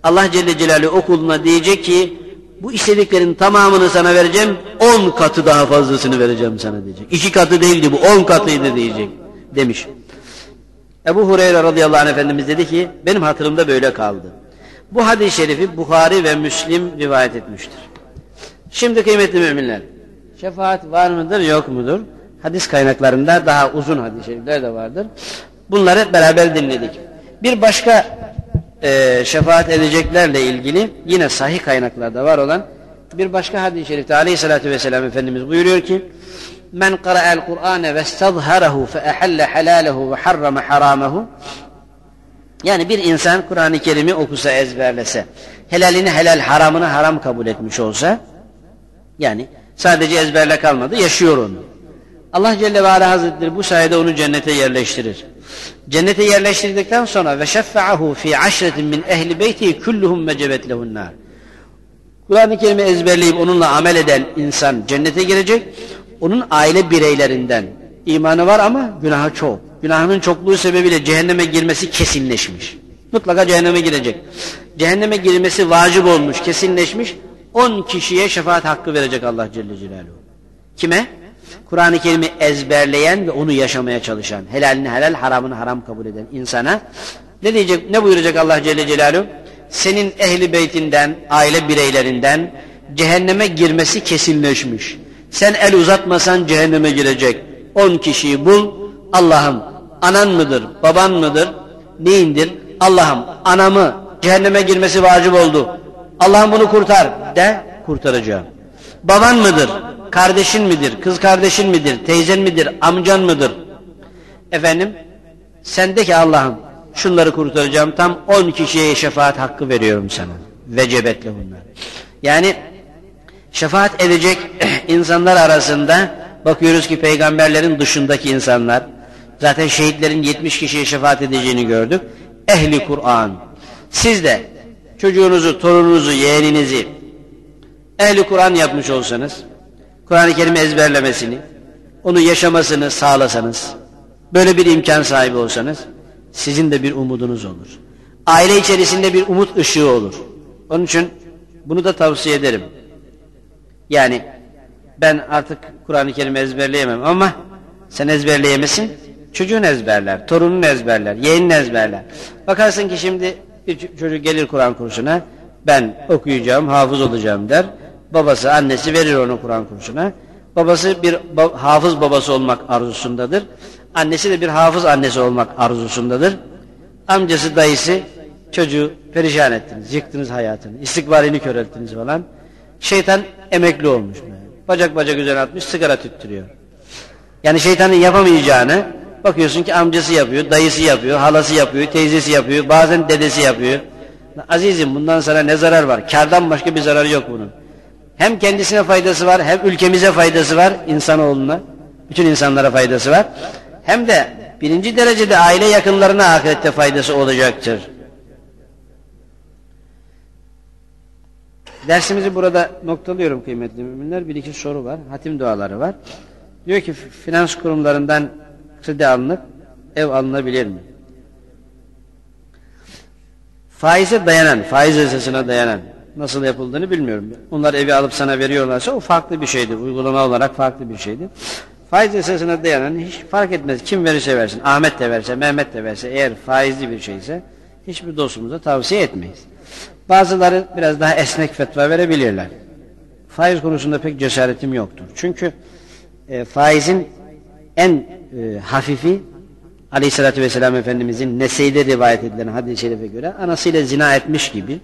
Allah Celle Celaluhu okuluna diyecek ki bu istediklerin tamamını sana vereceğim on katı daha fazlasını vereceğim sana diyecek. İki katı değildi bu on katıydı diyecek demiş. Ebu Hureyre radıyallahu anh Efendimiz dedi ki benim hatırımda böyle kaldı. Bu hadis-i şerifi Bukhari ve Müslim rivayet etmiştir. Şimdi kıymetli müminler, şefaat var mıdır yok mudur? Hadis kaynaklarında daha uzun hadis-i şerifler de vardır. Bunları beraber dinledik. Bir başka e, şefaat edeceklerle ilgili yine sahih kaynaklarda var olan bir başka hadis-i şerifte aleyhissalatü vesselam Efendimiz buyuruyor ki Men qara'el Kur'ane ve stazharahu fe ehelle halalehu ve harrama haramahu yani bir insan Kur'an-ı Kerim'i okusa ezberlese, helalini helal, haramını haram kabul etmiş olsa, yani sadece ezberle kalmadı, yaşıyor onu. Allah Celle ve Ala Hazretleri bu sayede onu cennete yerleştirir. Cennete yerleştirdikten sonra ve şeffa'ahu fi aşretin min ehli beyti kulluhum mecebet lehunnar. Kur'an-ı Kerim'i ezberleyip onunla amel eden insan cennete girecek. Onun aile bireylerinden imanı var ama günahı çok günahının çokluğu sebebiyle cehenneme girmesi kesinleşmiş. Mutlaka cehenneme girecek. Cehenneme girmesi vacip olmuş, kesinleşmiş. On kişiye şefaat hakkı verecek Allah Celle Celaluhu. Kime? Kur'an-ı Kerim'i ezberleyen ve onu yaşamaya çalışan, helalini helal, haramını haram kabul eden insana ne diyecek, ne buyuracak Allah Celle Celaluhu? Senin ehli beytinden, aile bireylerinden cehenneme girmesi kesinleşmiş. Sen el uzatmasan cehenneme girecek. On kişiyi bul, Allah'ım anan mıdır, baban mıdır, neyindir? Allah'ım anamı cehenneme girmesi vacip oldu. Allah'ım bunu kurtar de kurtaracağım. Baban mıdır, kardeşin midir, kız kardeşin midir, teyzen midir, amcan mıdır? Efendim sen de ki Allah'ım şunları kurtaracağım tam on kişiye şefaat hakkı veriyorum sana. Vecebetle bunlar. Yani Şefaat edecek <clears throat> insanlar arasında bakıyoruz ki peygamberlerin dışındaki insanlar, zaten şehitlerin 70 kişiye şefaat edeceğini gördük. Ehli Kur'an. Siz de çocuğunuzu, torununuzu, yeğeninizi ehli Kur'an yapmış olsanız, Kur'an-ı Kerim'i ezberlemesini, onu yaşamasını sağlasanız, böyle bir imkan sahibi olsanız, sizin de bir umudunuz olur. Aile içerisinde bir umut ışığı olur. Onun için bunu da tavsiye ederim. Yani ben artık Kur'an-ı Kerim ezberleyemem ama sen ezberleyemesin, çocuğun ezberler, torunun ezberler, yeğenin ezberler. Bakarsın ki şimdi bir çocuk gelir Kur'an kursuna, ben okuyacağım, hafız olacağım der. Babası, annesi verir onu Kur'an kursuna. Babası bir hafız babası olmak arzusundadır. Annesi de bir hafız annesi olmak arzusundadır. Amcası, dayısı çocuğu perişan ettiniz, yıktınız hayatını, istikbalini körelttiniz falan. Şeytan emekli olmuş. Bacak bacak üzerine atmış, sigara tüttürüyor. Yani şeytanın yapamayacağını bakıyorsun ki amcası yapıyor, dayısı yapıyor, halası yapıyor, teyzesi yapıyor, bazen dedesi yapıyor. Azizim bundan sana ne zarar var? Kardan başka bir zararı yok bunun. Hem kendisine faydası var, hem ülkemize faydası var, insanoğluna, bütün insanlara faydası var. Hem de birinci derecede aile yakınlarına ahirette faydası olacaktır. Dersimizi burada noktalıyorum kıymetli müminler. Bir iki soru var. Hatim duaları var. Diyor ki finans kurumlarından kredi alınıp ev alınabilir mi? Faize dayanan, faiz esasına dayanan nasıl yapıldığını bilmiyorum. Onlar evi alıp sana veriyorlarsa o farklı bir şeydir. Uygulama olarak farklı bir şeydir. Faiz esasına dayanan hiç fark etmez. Kim verirse versin. Ahmet de verse, Mehmet de verse eğer faizli bir şeyse hiçbir dostumuza tavsiye etmeyiz. Bazıları biraz daha esnek fetva verebilirler. Faiz konusunda pek cesaretim yoktur. Çünkü e, faizin en e, hafifi Aleyhisselatü Vesselam Efendimizin neseyde rivayet edilen hadis-i şerife göre anasıyla zina etmiş gibi,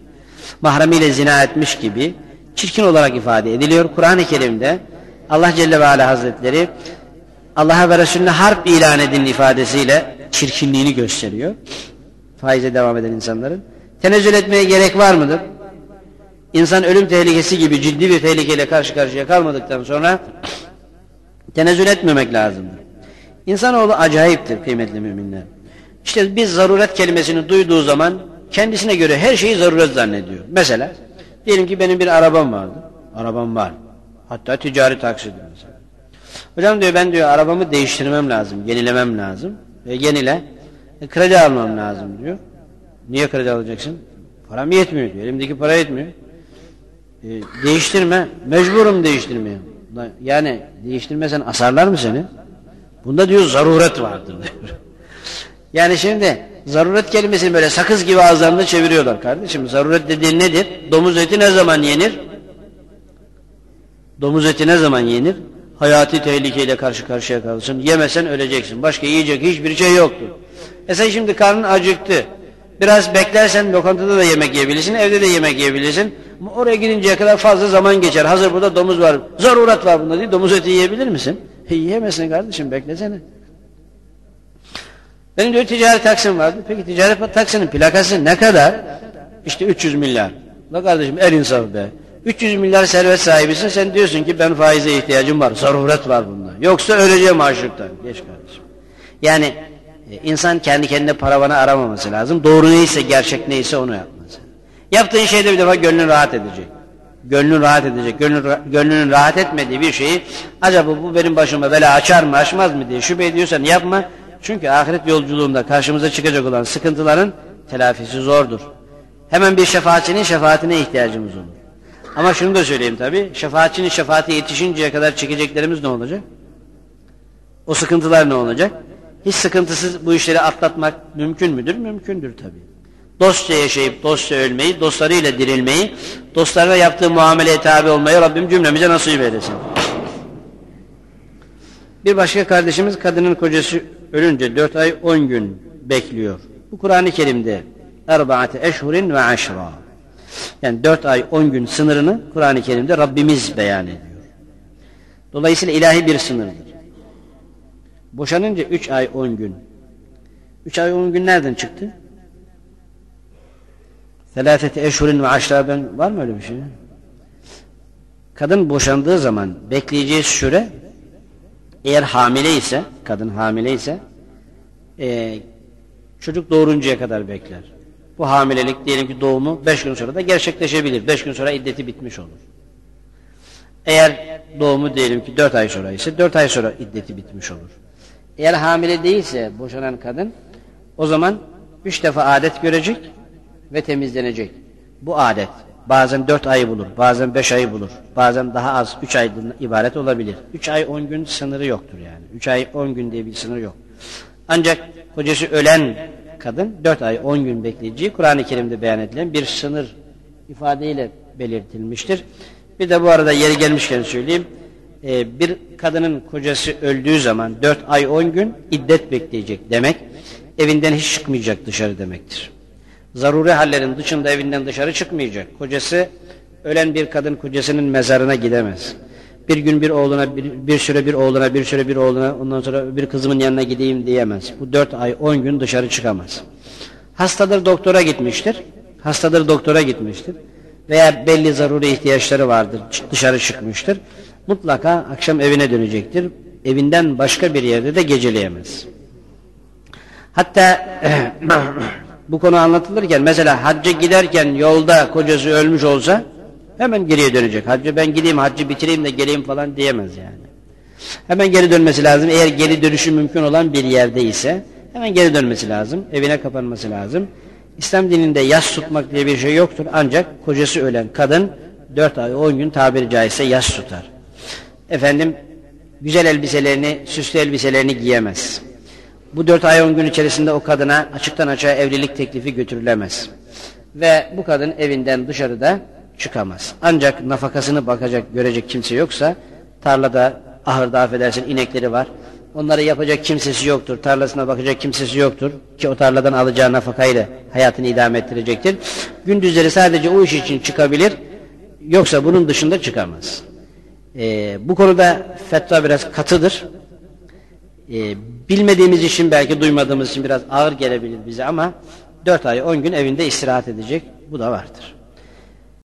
mahremiyle zina etmiş gibi çirkin olarak ifade ediliyor. Kur'an-ı Kerim'de Allah Celle ve Ala Hazretleri Allah'a ve Resulüne harp ilan edin ifadesiyle çirkinliğini gösteriyor. Faize devam eden insanların. Tenezzül etmeye gerek var mıdır? İnsan ölüm tehlikesi gibi ciddi bir tehlikeyle karşı karşıya kalmadıktan sonra tenezzül etmemek lazımdır. İnsanoğlu acayiptir kıymetli müminler. İşte biz zaruret kelimesini duyduğu zaman kendisine göre her şeyi zaruret zannediyor. Mesela diyelim ki benim bir arabam vardı. Arabam var. Hatta ticari taksidir mesela. Hocam diyor ben diyor arabamı değiştirmem lazım, yenilemem lazım. Ve yenile. E, kredi almam lazım diyor. Niye kredi alacaksın? Param yetmiyor diyor. Elimdeki para yetmiyor. E, değiştirme. Mecburum değiştirmeye. Yani değiştirmesen asarlar mı seni? Bunda diyor zaruret vardır diyor. <laughs> yani şimdi zaruret kelimesini böyle sakız gibi ağızlarında çeviriyorlar kardeşim. Zaruret dediğin nedir? Domuz eti ne zaman yenir? Domuz eti ne zaman yenir? Hayati tehlikeyle karşı karşıya kalırsın. Yemesen öleceksin. Başka yiyecek hiçbir şey yoktur. E sen şimdi karnın acıktı. Biraz beklersen lokantada da yemek yiyebilirsin, evde de yemek yiyebilirsin. Oraya gidinceye kadar fazla zaman geçer. Hazır burada domuz var, zaruret var bunda diye domuz eti yiyebilir misin? E, yiyemezsin kardeşim, beklesene. Benim diyor ticari taksim vardı. Peki ticari taksinin plakası ne kadar? İşte 300 milyar. La kardeşim el insaf be. 300 milyar servet sahibisin sen diyorsun ki ben faize ihtiyacım var. Zaruret var bunda. Yoksa öleceğim açlıktan. Geç kardeşim. Yani e, insan kendi kendine paravanı aramaması lazım. Doğru neyse, gerçek neyse onu yapması. Yaptığın şeyde bir defa gönlün rahat edecek. Gönlün rahat edecek. Gönlün, gönlünün rahat etmediği bir şeyi acaba bu benim başıma bela açar mı açmaz mı diye şüphe ediyorsan yapma. Çünkü ahiret yolculuğunda karşımıza çıkacak olan sıkıntıların telafisi zordur. Hemen bir şefaatçinin şefaatine ihtiyacımız olur. Ama şunu da söyleyeyim tabi. Şefaatçinin şefaati yetişinceye kadar çekeceklerimiz ne olacak? O sıkıntılar ne olacak? Hiç sıkıntısız bu işleri atlatmak mümkün müdür? Mümkündür tabi. Dostça yaşayıp dostça ölmeyi, dostlarıyla dirilmeyi, dostlarına yaptığı muameleye tabi olmayı Rabbim cümlemize nasip eylesin. Bir başka kardeşimiz kadının kocası ölünce dört ay on gün bekliyor. Bu Kur'an-ı Kerim'de erbaate eşhurin ve aşra. Yani dört ay on gün sınırını Kur'an-ı Kerim'de Rabbimiz beyan ediyor. Dolayısıyla ilahi bir sınırdır. Boşanınca üç ay on gün. Üç ay on gün nereden çıktı? Selafeti eşhurin ve aşra ben var mı öyle bir şey? Kadın boşandığı zaman bekleyeceği süre eğer hamile ise, kadın hamile ise e, çocuk doğuruncaya kadar bekler. Bu hamilelik diyelim ki doğumu beş gün sonra da gerçekleşebilir. Beş gün sonra iddeti bitmiş olur. Eğer doğumu diyelim ki dört ay sonra ise dört ay sonra iddeti bitmiş olur. Eğer hamile değilse boşanan kadın o zaman üç defa adet görecek ve temizlenecek. Bu adet bazen dört ayı bulur, bazen beş ayı bulur, bazen daha az üç aydan ibaret olabilir. Üç ay on gün sınırı yoktur yani. Üç ay on gün diye bir sınır yok. Ancak kocası ölen kadın dört ay on gün bekleyeceği Kur'an-ı Kerim'de beyan edilen bir sınır ifadeyle belirtilmiştir. Bir de bu arada yeri gelmişken söyleyeyim. Ee, bir kadının kocası öldüğü zaman dört ay on gün iddet bekleyecek demek evinden hiç çıkmayacak dışarı demektir. Zaruri hallerin dışında evinden dışarı çıkmayacak. Kocası ölen bir kadın kocasının mezarına gidemez. Bir gün bir oğluna, bir, bir süre bir oğluna, bir süre bir oğluna, ondan sonra bir kızımın yanına gideyim diyemez. Bu dört ay, on gün dışarı çıkamaz. Hastadır doktora gitmiştir. Hastadır doktora gitmiştir. Veya belli zaruri ihtiyaçları vardır, dışarı çıkmıştır. Mutlaka akşam evine dönecektir. Evinden başka bir yerde de geceleyemez. Hatta <clears throat> bu konu anlatılırken mesela hacca giderken yolda kocası ölmüş olsa hemen geriye dönecek. Hacca ben gideyim haccı bitireyim de geleyim falan diyemez yani. Hemen geri dönmesi lazım. Eğer geri dönüşü mümkün olan bir yerde ise hemen geri dönmesi lazım. Evine kapanması lazım. İslam dininde yas tutmak diye bir şey yoktur. Ancak kocası ölen kadın 4 ay 10 gün tabiri caizse yas tutar. Efendim güzel elbiselerini, süslü elbiselerini giyemez. Bu 4 ay 10 gün içerisinde o kadına açıktan açığa evlilik teklifi götürülemez. Ve bu kadın evinden dışarıda çıkamaz. Ancak nafakasını bakacak, görecek kimse yoksa tarlada, ahırda affedersin inekleri var. Onları yapacak kimsesi yoktur. Tarlasına bakacak kimsesi yoktur. Ki o tarladan alacağı nafakayla hayatını idame ettirecektir. Gündüzleri sadece o iş için çıkabilir. Yoksa bunun dışında çıkamaz. Ee, bu konuda fetva biraz katıdır. Ee, bilmediğimiz için belki duymadığımız için biraz ağır gelebilir bize ama 4 ay 10 gün evinde istirahat edecek. Bu da vardır.